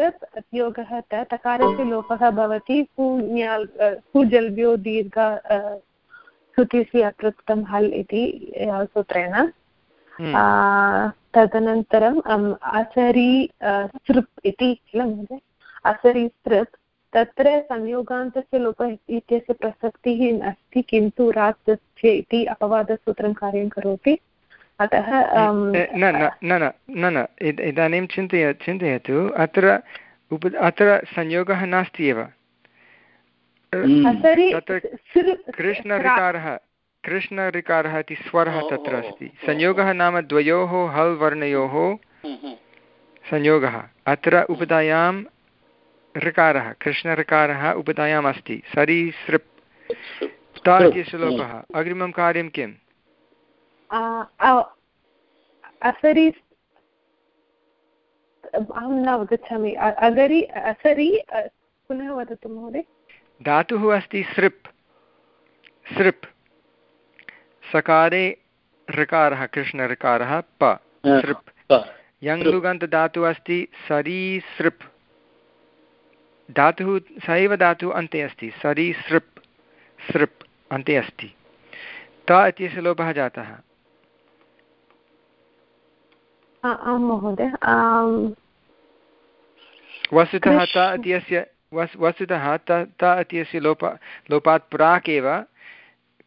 Speaker 1: त।
Speaker 3: योगः त। तकारस्य लोपः भवति दीर्घ श्रुतिसि अकृतं हल् इति सूत्रेण। हम्म। तदनन्तरम् असरी सृप् इति किल महोदय? असरी सृप् तत्र संयोगान्तस्य लोपः इत्यस्य प्रसक्तिः अस्ति किन्तु रात्स्य इति अपवादसूत्रं कार्यं करोति। अतः
Speaker 1: न न न न न इदानीं चिन्तय चिन्तयतु अत्र उप अत्र संयोगः नास्ति एव। तत्र कृष्णऋकारः कृष्णऋकारः इति स्वरः तत्र अस्ति। संयोगः नाम द्वयोः हल् वर्णयोः। संयोगः। अत्र उपधायां ऋकारः कृष्णऋकारः उपधायाम् अस्ति। सरीसृप् ता इति श्लोकः। अग्रिमं कार्यं किम्?
Speaker 3: अहं न अवगच्छामि। अगरि असरि पुनः वदतु महोदय।
Speaker 1: धातुः अस्ति सृप्। सृप्। सकारे ऋकारः कृष्णऋकारः प। सृप्। यङ्लुगन्तधातुः अस्ति सरीसृप् धातुः स एव धातुः अन्ते अस्ति सरि सृप्। सृप् अन्ते अस्ति। त इत्यस्य लोपः जातः।
Speaker 3: आं महोदय
Speaker 1: वस्तुतः त इत्यस्य वस् वस्तुतः त त इत्यस्य लोप लोपात् प्राक् एव।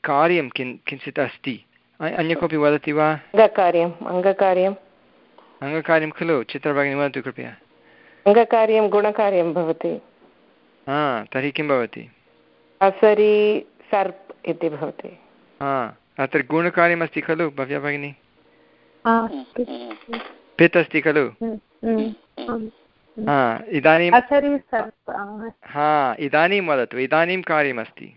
Speaker 1: कार्यं किं किञ्चित् अस्ति। अन्य कोऽपि वदति वा?
Speaker 6: अङ्गकार्यम् अङ्गकार्यम्।
Speaker 1: अङ्गकार्यं खलु चित्रभगिनी वदतु कृपया।
Speaker 6: अङ्गकार्यं गुणकार्यं भवति।
Speaker 1: हा तर्हि किं भवति?
Speaker 6: असरि सर्प् इति भवति।
Speaker 1: हा अत्र गुणकार्यमस्ति खलु भव्या भगिनी? पित् अस्ति खलु? हा इदानीं हा इदानीं वदतु इदानीं कार्यमस्ति।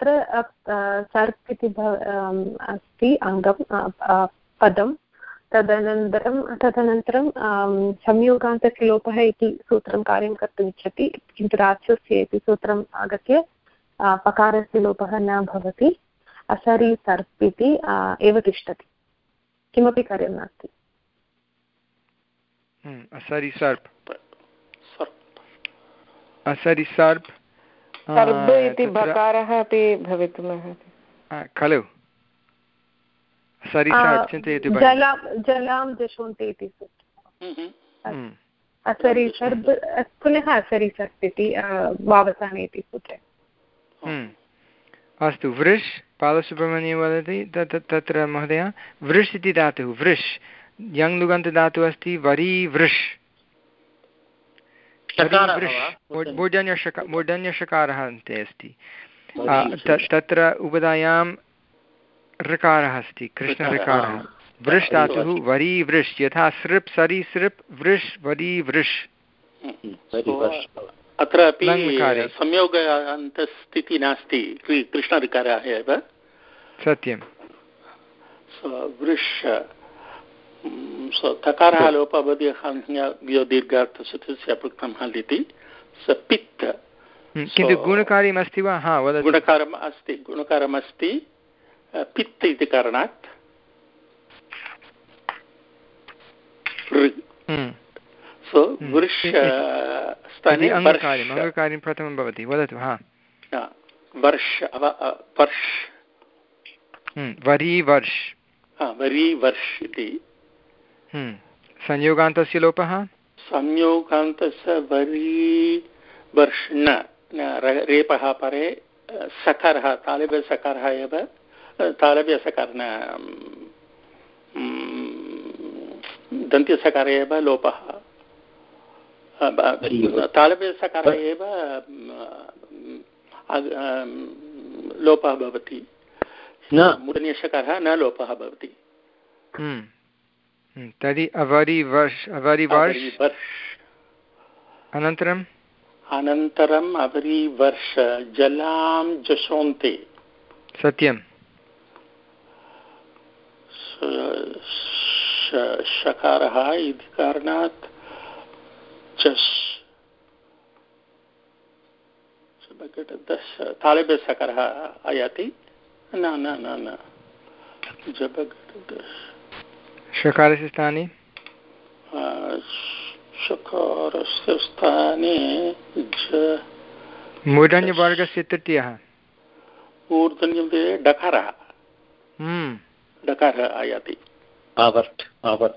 Speaker 3: अत्र सर्प् इति अस्ति अङ्गं पदं। तदनन्तरं तदनन्तरं संयोगान्तस्य लोपः इति सूत्रं कार्यं कर्तुम् इच्छति। किन्तु राक्षस्य इति सूत्रम् आगत्य पकारस्य लोपः न भवति। असरि सर्प् इति एव तिष्ठति। किमपि कार्यं नास्ति।
Speaker 1: असरि सर्प्। असरि सर्प्।
Speaker 6: सर्ब् इति बकारः अपि भवितुमर्हति।
Speaker 1: खलु। सरि चिन्तयतु
Speaker 3: जलां जशोन्ति इति। असरि सर्ब् पुनः असरि सर्प् इति वावसाने इति सूत्रे
Speaker 1: अस्तु वृष् बालसुब्रह्मण्ये वदति तत्र महोदय वृष् इति धातुः वृष्। यङ् लुगन्तदातुः अस्ति वरी वृष्। मूर्धन्यषकारः अन्ते अस्ति। तत्र उपधायां ऋकारः अस्ति कृष्णऋकारः। वृष् धातुः वरी वृष् यथा सृप् सरि सृप् वृष् वरी वृष्।
Speaker 4: अत्रापि संयोगान्तस्थितिः नास्ति कृष्णऋकारः एव।
Speaker 1: सत्यं
Speaker 4: वृष् तकारः लोपः भवति दीर्घार्थसूत्रस्य पृक्तं हल् इति स पित्
Speaker 1: किन्तु गुणकार्यम् अस्ति वा? हा
Speaker 4: गुणकारम् अस्ति गुणकारम् अस्ति पित् इति कारणात्। सो वृष स्थाने
Speaker 1: अङ्गकार्यं प्रथमं भवति वदतु हा।
Speaker 4: वर्ष वर्ष।
Speaker 1: वरी वर्ष
Speaker 4: वरी वर्ष इति।
Speaker 1: संयोगान्तस्य लोपः?
Speaker 4: संयोगान्तस्य वरी वर्ष न रेपः परे सकारः तालव्यसकारः एव तालव्यसकार दन्त्यसकार एव लोपः। तालव्यसकारः एव लोपः भवति। न। मूर्धन्यसकारः न लोपः भवति।
Speaker 1: तर्हि अवरिवर्ष अवरिवर्ष अनन्तरम्?
Speaker 4: अनन्तरम् अवरिवर्ष जलां जशोन्ते।
Speaker 1: सत्यं
Speaker 4: शकारः इति कारणात् चस् तालव्यसकारः आयाति। न न न न। जबगडदश।
Speaker 1: षकारस्य स्थाने
Speaker 4: षकारस्य स्थाने
Speaker 1: मूर्धन्यवर्गस्य तृतीयः।
Speaker 4: मूर्धन्यते डकारः। डकारः आयाति।
Speaker 5: आवर्ट् आवर्ट्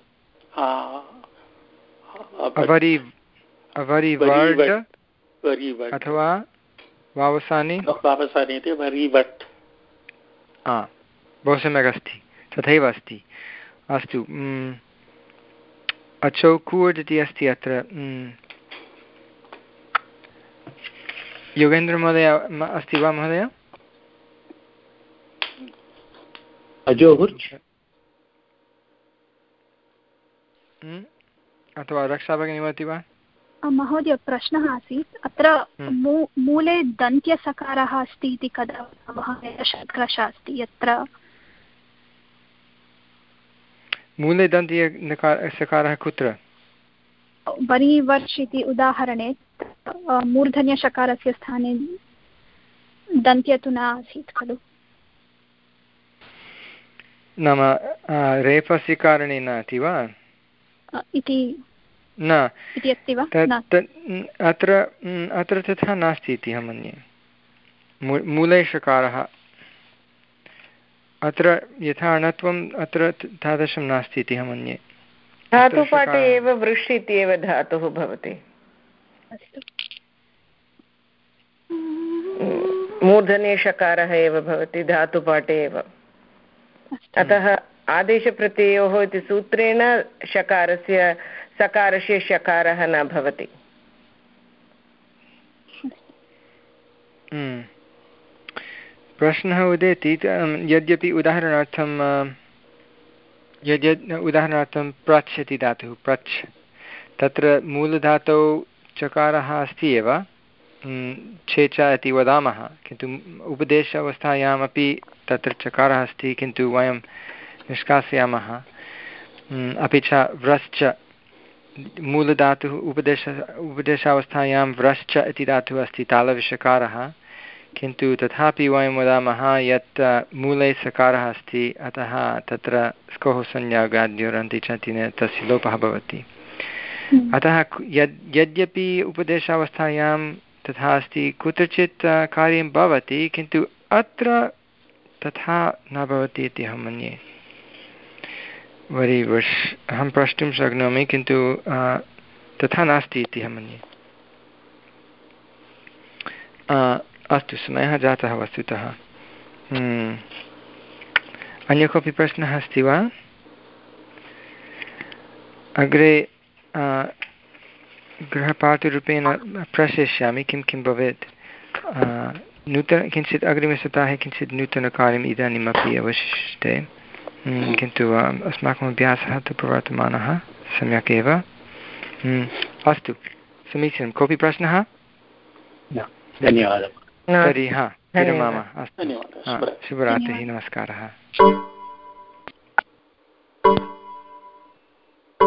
Speaker 1: अथवा वावसानि?
Speaker 4: वावसानि इति वरिवट्
Speaker 1: बहु सम्यक् अस्ति तथैव अस्ति। अस्तु अचौकूर् इति अस्ति अत्र योगेन्द्रमहोदय अस्ति वा महोदय? अथवा रक्षा भगिनी वदति वा
Speaker 2: महोदय प्रश्नः आसीत्। अत्र मूले दन्त्यसकारः अस्ति इति कदा शक्रश अस्ति यत्र
Speaker 1: मूले दन्तीय सकारः कुत्र?
Speaker 2: वरिवर्ष इति उदाहरणे मूर्धन्यषकारस्य स्थाने दन्त्य तु न आसीत् खलु।
Speaker 1: नाम रेफस्य कारणेन इति वा?
Speaker 2: इति
Speaker 1: न। अत्र अत्र तथा नास्ति इति अहं मन्ये। मूले षकारः अत्र यथा अणत्वम् अत्र तादृशं नास्ति इति अहं मन्ये।
Speaker 6: धातुपाठे एव वृष् इति एव धातुः भवति। मूर्धने षकारः एव भवति धातुपाठे एव। अतः आदेशप्रत्ययोः इति सूत्रेण षकारस्य सकारस्य शकारः न भवति।
Speaker 1: प्रश्नः उदेति यद्यपि उदाहरणार्थं यद्यद् उदाहरणार्थं प्रच् इति धातुः प्रच् तत्र मूलधातौ चकारः अस्ति एव छे च इति वदामः, किन्तु उपदेश अवस्थायामपि तत्र चकारः अस्ति, किन्तु वयं निष्कासयामः। अपि च व्रश्च, मूलधातुः उपदेश, उपदेशावस्थायां व्रश्च इति धातुः अस्ति, तालविषकारः। किन्तु तथापि वयं वदामः यत् मूले सकारः अस्ति अतः तत्र स्कोः संज्ञागाद्योरन्ति च तेन तस्य लोपः भवति। हम्म। अतः यद् यद्यपि उपदेशावस्थायां तथा अस्ति कुत्रचित् कार्यं भवति किन्तु अत्र तथा न भवति इति अहं मन्ये। वरि वृष् अहं प्रष्टुं शक्नोमि किन्तु तथा नास्ति इति अहं मन्ये। अस्तु समयः जातः वस्तुतः। हम्म। अन्य कोऽपि प्रश्नः अस्ति वा? अग्रे गृहपाठरूपेण प्रेषयिष्यामि किं किं भवेत्। नूतन किञ्चित् अग्रिमसप्ताहे किञ्चित् नूतनकार्यम् इदानीमपि अवशिष्टे। हम्म, किन्तु अस्माकम् अभ्यासः तु प्रवर्तमानः सम्यक् एव। हम्म, अस्तु समीचीनं। कोऽपि प्रश्नः?
Speaker 5: धन्यवादः।
Speaker 1: तर्हि हा विरमामः। अस्तु। शुभरात्रिः नमस्कारः।